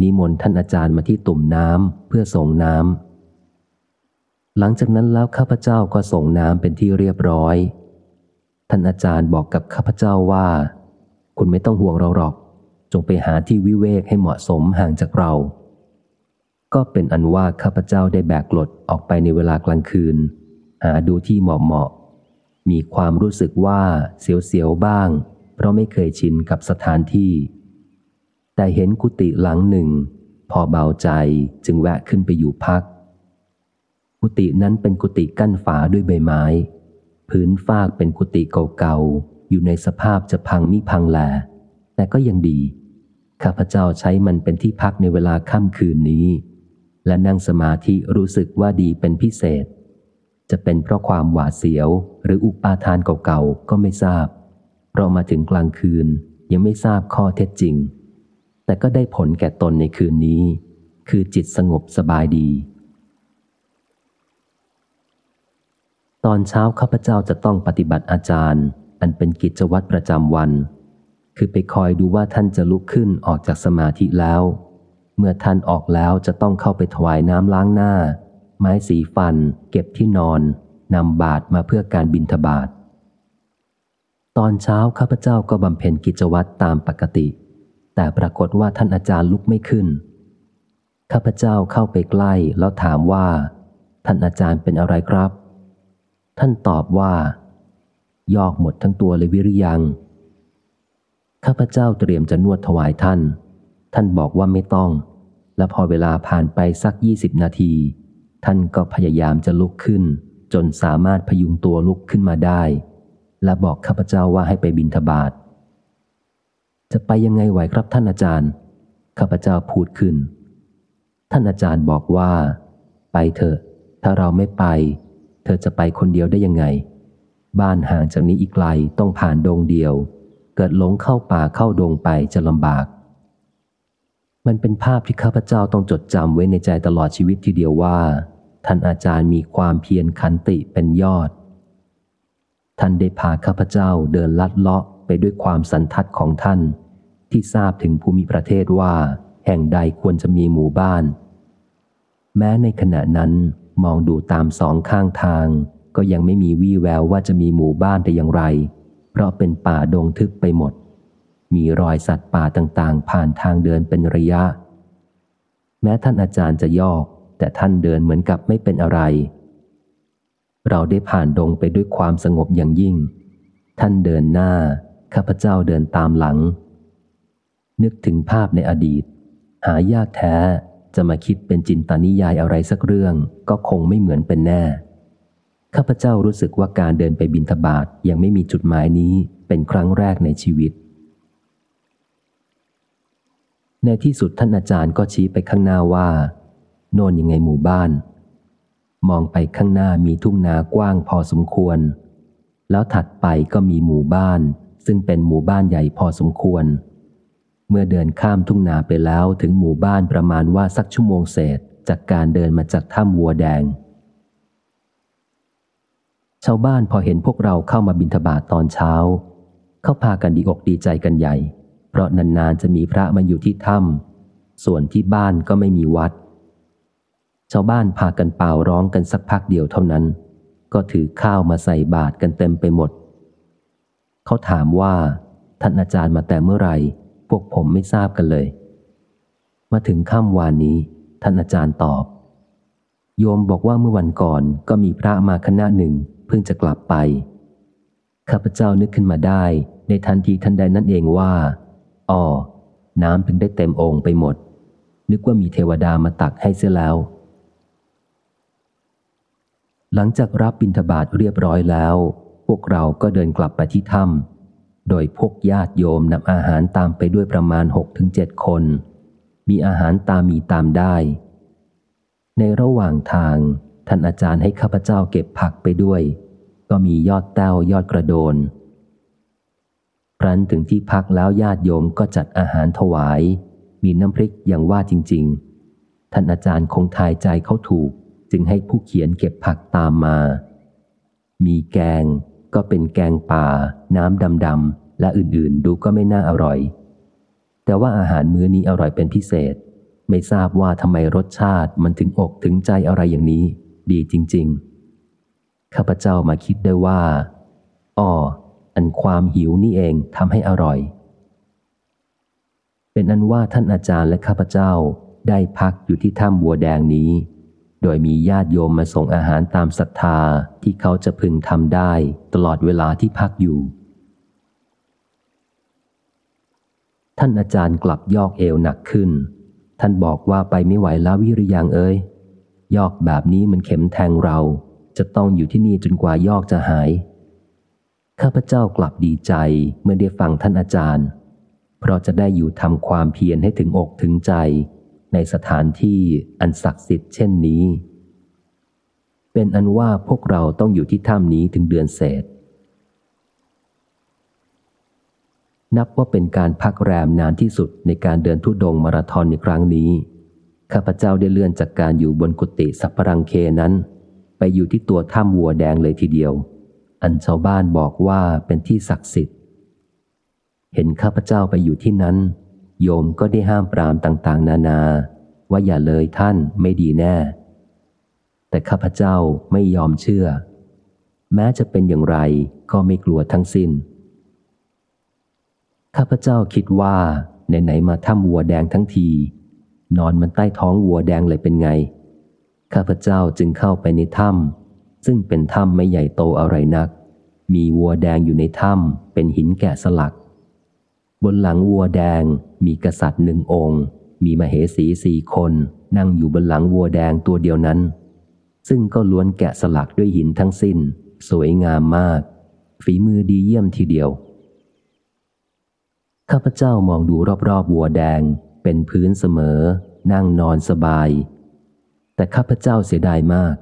นิมนต์ท่านอาจารย์มาที่ตุ่มน้ำเพื่อส่งน้ำหลังจากนั้นแล้วข้าพเจ้าก็ส่งน้ำเป็นที่เรียบร้อย ท่านอาจารย์บอกกับข้าพเจ้าว่า คุณไม่ต้องห่วงเราหรอก จงไปหาที่วิเวกให้เหมาะสมห่างจากเรา ก็เป็นอันว่าข้าพเจ้าได้แบกกลดออกไปในเวลากลางคืน หาดูที่เหมาะเหมาะ มีความรู้สึกว่าเสียวๆบ้าง เพราะไม่เคยชินกับสถานที่ แต่เห็นกุฏิหลังหนึ่ง พอเบาใจจึงแวะขึ้นไปอยู่พัก กุฏินั้นเป็นกุฏิกั้นฝาด้วยใบไม้ พื้นฟากเป็นกุฏิเก่าๆ อยู่ในสภาพจะพังมิพังแล แต่ก็ยังดี ข้าพเจ้าใช้มันเป็นที่พักในเวลาค่ำคืนนี้ และนั่งสมาธิรู้สึกว่าดีเป็นพิเศษ จะเป็นเพราะความหวาดเสียว หรืออุปาทานเก่าๆ ก็ไม่ทราบ เพราะมาถึงกลางคืนยังไม่ทราบข้อเท็จจริง แต่ก็ได้ผลแก่ตนในคืนนี้ คือจิตสงบสบายดี ตอนเช้าข้าพเจ้าจะต้องปฏิบัติอาจารย์ อันเป็นกิจวัตรประจำวัน คือไปคอยดูว่าท่านจะลุกขึ้นออกจากสมาธิแล้ว เมื่อท่านออกแล้วจะต้องเข้าไปถวายน้ำล้างหน้า ไม้สีฟัน เก็บที่นอนนำบาตรมาเพื่อการบินทบาทตอนเช้าข้าพเจ้าก็บำเพ็ญกิจวัตรตามปกติ แต่ปรากฏว่าท่านอาจารย์ลุกไม่ขึ้น ข้าพเจ้าเข้าไปใกล้แล้วถามว่า ท่านอาจารย์เป็นอะไรครับ ท่านตอบว่า ยอกหมดทั้งตัวเลยวิริยัง ข้าพเจ้าเตรียมจะนวดถวายท่าน ท่านบอกว่าไม่ต้อง และพอเวลาผ่านไปสักยี่สิบนาที ท่านก็พยายามจะลุกขึ้น จนสามารถพยุงตัวลุกขึ้นมาได้ และบอกข้าพเจ้าว่าให้ไปบินทบาทจะไปยังไงไหวครับท่านอาจารย์ ข้าพเจ้าพูดขึ้น ท่านอาจารย์บอกว่า ไปเถอะ ถ้าเราไม่ไป เธอจะไปคนเดียวได้ยังไง บ้านห่างจากนี้อีกไกลต้องผ่านดงเดียว เกิดหลงเข้าป่าเข้าดงไปจะลำบาก มันเป็นภาพที่ข้าพเจ้าต้องจดจำไว้ในใจตลอดชีวิตทีเดียวว่า ท่านอาจารย์มีความเพียรขันติเป็นยอด ท่านได้พาข้าพเจ้าเดินลัดเลาะไปด้วยความสันทัดของท่าน ที่ทราบถึงภูมิประเทศว่า แห่งใดควรจะมีหมู่บ้าน แม้ในขณะนั้น มองดูตามสองข้างทาง ก็ยังไม่มีวี่แววว่าจะมีหมู่บ้านแต่อย่างไร เพราะเป็นป่าดงทึบไปหมด มีรอยสัตว์ป่าต่างๆ ผ่านทางเดินเป็นระยะ แม้ท่านอาจารย์จะยอก แต่ท่านเดินเหมือนกับไม่เป็นอะไร เราได้ผ่านดงไปด้วยความสงบอย่างยิ่ง ท่านเดินหน้า ข้าพเจ้าเดินตามหลัง นึกถึงภาพในอดีต หายากแท้ จะมาคิดเป็นจินตานิยายอะไรสักเรื่อง ก็คงไม่เหมือนเป็นแน่ ข้าพเจ้ารู้สึกว่าการเดินไปบินทบาทยังไม่มีจุดหมายนี้เป็นครั้งแรกในชีวิต ในที่สุดท่านอาจารย์ก็ชี้ไปข้างหน้าว่า โน่นยังไงหมู่บ้าน มองไปข้างหน้ามีทุ่งนากว้างพอสมควร แล้วถัดไปก็มีหมู่บ้าน ซึ่งเป็นหมู่บ้านใหญ่พอสมควร เมื่อเดินข้ามทุ่งนาไปแล้วถึงหมู่บ้านประมาณว่าสักชั่วโมงเศษจากการเดินมาจากถ้ำวัวแดง ชาวบ้านพอเห็นพวกเราเข้ามาบินทบาทตอนเช้า เขาพากันดีอกดีใจกันใหญ่ เพราะนานๆจะมีพระมาอยู่ที่ถ้ำส่วนที่บ้านก็ไม่มีวัด ชาวบ้านพากันเป่าร้องกันสักพักเดียวเท่านั้น ก็ถือข้าวมาใส่บาตรกันเต็มไปหมด เขาถามว่าท่านอาจารย์มาแต่เมื่อไหร่ พวกผมไม่ทราบกันเลย มาถึงค่ำวานนี้ ท่านอาจารย์ตอบ โยมบอกว่าเมื่อวันก่อนก็มีพระมาคณะหนึ่งเพิ่งจะกลับไป ข้าพเจ้านึกขึ้นมาได้ ในทันทีทันใดนั่นเองว่าอ๋อน้ำถึงได้เต็มองค์ไปหมด นึกว่ามีเทวดามาตักให้เสียแล้ว หลังจากรับบิณฑบาตเรียบร้อยแล้ว พวกเราก็เดินกลับไปที่ถ้ำ โดยพวกญาติโยมนำอาหารตามไปด้วยประมาณหกถึงเจ็ดคน มีอาหารตามมีตามได้ ในระหว่างทาง ท่านอาจารย์ให้ข้าพเจ้าเก็บผักไปด้วย ก็มียอดแต้วยอดกระโดนครั้นถึงที่พักแล้วญาติโยมก็จัดอาหารถวาย มีน้ำพริกอย่างว่าจริง ๆ ท่านอาจารย์คงทายใจเขาถูก จึงให้ผู้เขียนเก็บผักตามมา มีแกงก็เป็นแกงป่า น้ำดำๆ และอื่นๆ ดูก็ไม่น่าอร่อย แต่ว่าอาหารมื้อนี้อร่อยเป็นพิเศษ ไม่ทราบว่าทำไมรสชาติมันถึงอกถึงใจอะไรอย่างนี้ ดีจริง ๆ ข้าพเจ้ามาคิดได้ว่าอ๋ออันความหิวนี่เองทำให้อร่อย เป็นอันว่าท่านอาจารย์และข้าพเจ้าได้พักอยู่ที่ถ้ำบัวแดงนี้ โดยมีญาติโยมมาส่งอาหารตามศรัทธาที่เขาจะพึงทำได้ตลอดเวลาที่พักอยู่ ท่านอาจารย์กลับยอกเอวหนักขึ้น ท่านบอกว่าไปไม่ไหวแล้ววิริยังเอ้ย ยอกแบบนี้มันเข็มแทงเรา จะต้องอยู่ที่นี่จนกว่ายอกจะหาย ข้าพเจ้ากลับดีใจเมื่อได้ฟังท่านอาจารย์ เพราะจะได้อยู่ทำความเพียรให้ถึงอกถึงใจ ในสถานที่อันศักดิ์สิทธิ์เช่นนี้ เป็นอันว่าพวกเราต้องอยู่ที่ถ้ำนี้ถึงเดือนเศษ นับว่าเป็นการพักแรมนานที่สุดในการเดินทุดงมาราธอนในครั้งนี้ ข้าพเจ้าได้เลื่อนจากการอยู่บนกุฏิสัพพรังเคนั้น ไปอยู่ที่ตัวถ้ำวัวแดงเลยทีเดียว อันชาวบ้านบอกว่าเป็นที่ศักดิ์สิทธิ์ เห็นข้าพเจ้าไปอยู่ที่นั้น โยมก็ได้ห้ามปรามต่างๆ นานา ว่าอย่าเลยท่านไม่ดีแน่ แต่ข้าพเจ้าไม่ยอมเชื่อ แม้จะเป็นอย่างไรก็ไม่กลัวทั้งสิน้น ข้าพเจ้าคิดว่าไหนๆมาถ้ำวัวแดงทั้งที นอนมันใต้ท้องวัวแดงเลยเป็นไง ข้าพเจ้าจึงเข้าไปในถ้ำซึ่งเป็นถ้ำไม่ใหญ่โตอะไรนัก มีวัวแดงอยู่ในถ้ำเป็นหินแกะสลัก บนหลังวัวแดงมีกษัตริย์หนึ่งองค์ มีมเหสีสี่คนนั่งอยู่บนหลังวัวแดงตัวเดียวนั้น ซึ่งก็ล้วนแกะสลักด้วยหินทั้งสิ้น สวยงามมาก ฝีมือดีเยี่ยมทีเดียว ข้าพเจ้ามองดูรอบๆวัวแดง เป็นพื้นเสมอ นั่งนอนสบาย แต่ข้าพเจ้าเสียดายมาก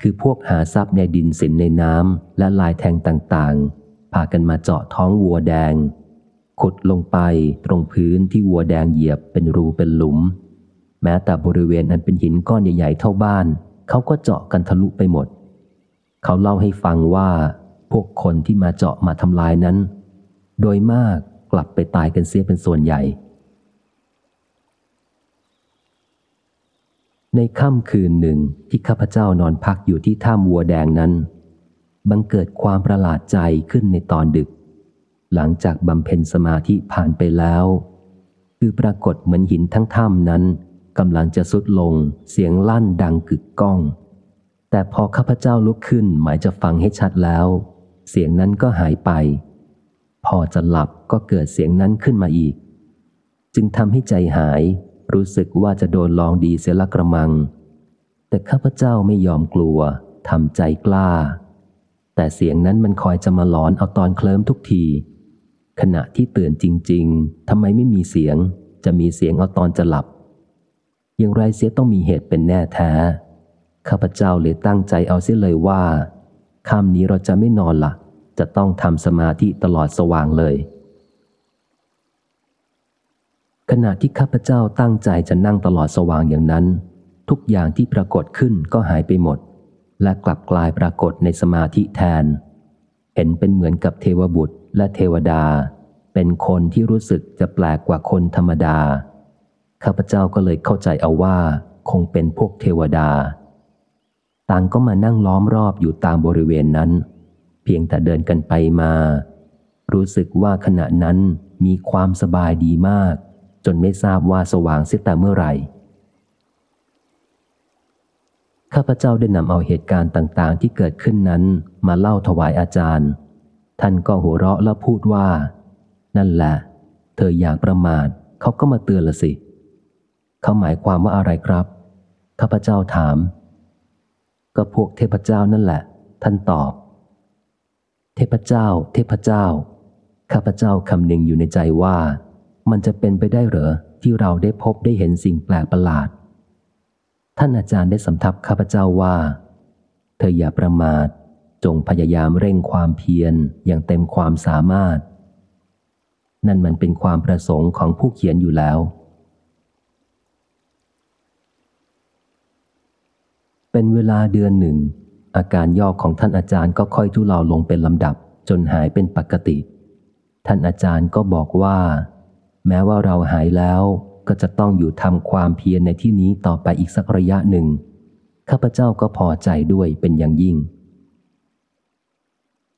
คือพวกหาทรัพย์ในดินสินในน้ำและลายแทงต่างๆพากันมาเจาะท้องวัวแดง ขุดลงไปตรงพื้นที่วัวแดงเหยียบเป็นรูเป็นหลุม แม้แต่บริเวณอันเป็นหินก้อนใหญ่ๆเท่าบ้าน เขาก็เจาะกันทะลุไปหมด เขาเล่าให้ฟังว่า พวกคนที่มาเจาะมาทำลายนั้น โดยมาก กลับไปตายกันเสียเป็นส่วนใหญ่ ในค่ำคืนหนึ่งที่ข้าพเจ้านอนพักอยู่ที่ถ้ำวัวแดงนั้น บังเกิดความประหลาดใจขึ้นในตอนดึก หลังจากบำเพ็ญสมาธิผ่านไปแล้ว คือปรากฏเหมือนหินทั้งถ้ำนั้นกำลังจะสุดลงเสียงลั่นดังกึกก้อง แต่พอข้าพเจ้าลุกขึ้นหมายจะฟังให้ชัดแล้ว เสียงนั้นก็หายไป พอจะหลับ ก็เกิดเสียงนั้นขึ้นมาอีก จึงทำให้ใจหาย รู้สึกว่าจะโดนลองดีเสียละกระมัง แต่ข้าพเจ้าไม่ยอมกลัวทำใจกล้า แต่เสียงนั้นมันคอยจะมาหลอนเอาตอนเคลิ้มทุกที ขณะที่ตื่นจริง ๆทำไมไม่มีเสียง จะมีเสียงเอาตอนจะหลับ อย่างไรเสียต้องมีเหตุเป็นแน่แท้ข้าพเจ้าเลยตั้งใจเอาเสียเลยว่าค่ำนี้เราจะไม่นอนละ่ะจะต้องทำสมาธิตลอดสว่างเลย ขณะที่ข้าพเจ้าตั้งใจจะนั่งตลอดสว่างอย่างนั้น ทุกอย่างที่ปรากฏขึ้นก็หายไปหมด และกลับกลายปรากฏในสมาธิแทน เห็นเป็นเหมือนกับเทวบุตรและเทวดา เป็นคนที่รู้สึกจะแปลกกว่าคนธรรมดา ข้าพเจ้าก็เลยเข้าใจเอาว่า คงเป็นพวกเทวดา ต่างก็มานั่งล้อมรอบอยู่ตามบริเวณนั้น เพียงแต่เดินกันไปมา รู้สึกว่าขณะนั้นมีความสบายดีมาก จนไม่ทราบว่าสว่างเสียแต่เมื่อไหร่ข้าพเจ้าได้นำเอาเหตุการณ์ต่างๆ ที่เกิดขึ้นนั้นมาเล่าถวายอาจารย์ ท่านก็หัวเราะแล้วพูดว่า นั่นแหละ เธออยากประมาทเขาก็มาเตือนละสิ เขาหมายความว่าอะไรครับ ข้าพเจ้าถาม ก็พวกเทพเจ้านั่นแหละ ท่านตอบ เทพเจ้า เทพเจ้า ข้าพเจ้าคำนึงอยู่ในใจว่า มันจะเป็นไปได้เหรอที่เราได้พบได้เห็นสิ่งแปลกประหลาด ท่านอาจารย์ได้สำทับข้าพเจ้าว่า เธออย่าประมาท จงพยายามเร่งความเพียรอย่างเต็มความสามารถ นั่นมันเป็นความประสงค์ของผู้เขียนอยู่แล้ว เป็นเวลาเดือนหนึ่ง อาการยอของท่านอาจารย์ก็ค่อยทุเลาลงเป็นลำดับจนหายเป็นปกติ ท่านอาจารย์ก็บอกว่า แม้ว่าเราหายแล้วก็จะต้องอยู่ทำความเพียรในที่นี้ต่อไปอีกสักระยะหนึ่ง ข้าพเจ้าก็พอใจด้วยเป็นอย่างยิ่ง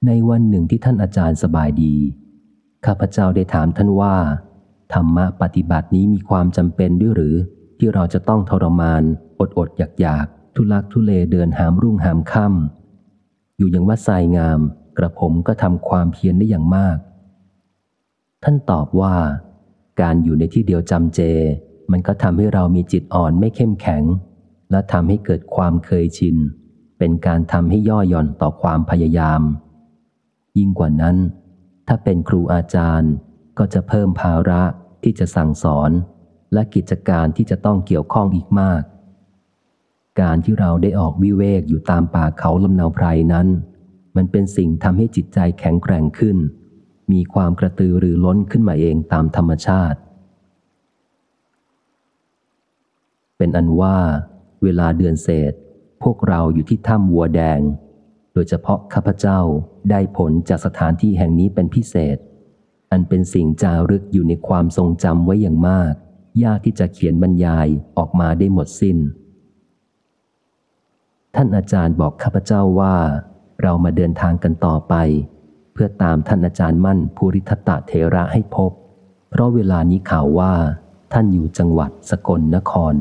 ในวันหนึ่งที่ท่านอาจารย์สบายดี ข้าพเจ้าได้ถามท่านว่า ธรรมะปฏิบัตินี้มีความจำเป็นด้วยหรือ ที่เราจะต้องทรมาน อดอดอยากอยากทุลักทุเลเดินหามรุ่งหามค่ำอยู่อย่างวัดทรายงาม กระผมก็ทำความเพียรได้อย่างมาก ท่านตอบว่า การอยู่ในที่เดียวจำเจ มันก็ทำให้เรามีจิตอ่อนไม่เข้มแข็ง และทำให้เกิดความเคยชิน เป็นการทำให้ย่อหย่อนต่อความพยายาม ยิ่งกว่านั้น ถ้าเป็นครูอาจารย์ ก็จะเพิ่มภาระที่จะสั่งสอน และกิจการที่จะต้องเกี่ยวข้องอีกมาก การที่เราได้ออกวิเวกอยู่ตามป่าเขาลำนาไพรนั้น มันเป็นสิ่งทำให้จิตใจแข็งแกร่งขึ้น มีความกระตือรือร้นขึ้นมาเองตามธรรมชาติ เป็นอันว่า เวลาเดือนเศษ พวกเราอยู่ที่ถ้ำวัวแดง โดยเฉพาะข้าพเจ้าได้ผลจากสถานที่แห่งนี้เป็นพิเศษ อันเป็นสิ่งจารึกอยู่ในความทรงจำไว้อย่างมาก ยากที่จะเขียนบรรยายออกมาได้หมดสิน้น ท่านอาจารย์บอกข้าพเจ้าว่า เรามาเดินทางกันต่อไป เพื่อตามท่านอาจารย์มั่นภูริทัตเทระให้พบ เพราะเวลานี้ข่าวว่าท่านอยู่จังหวัดสกลนคร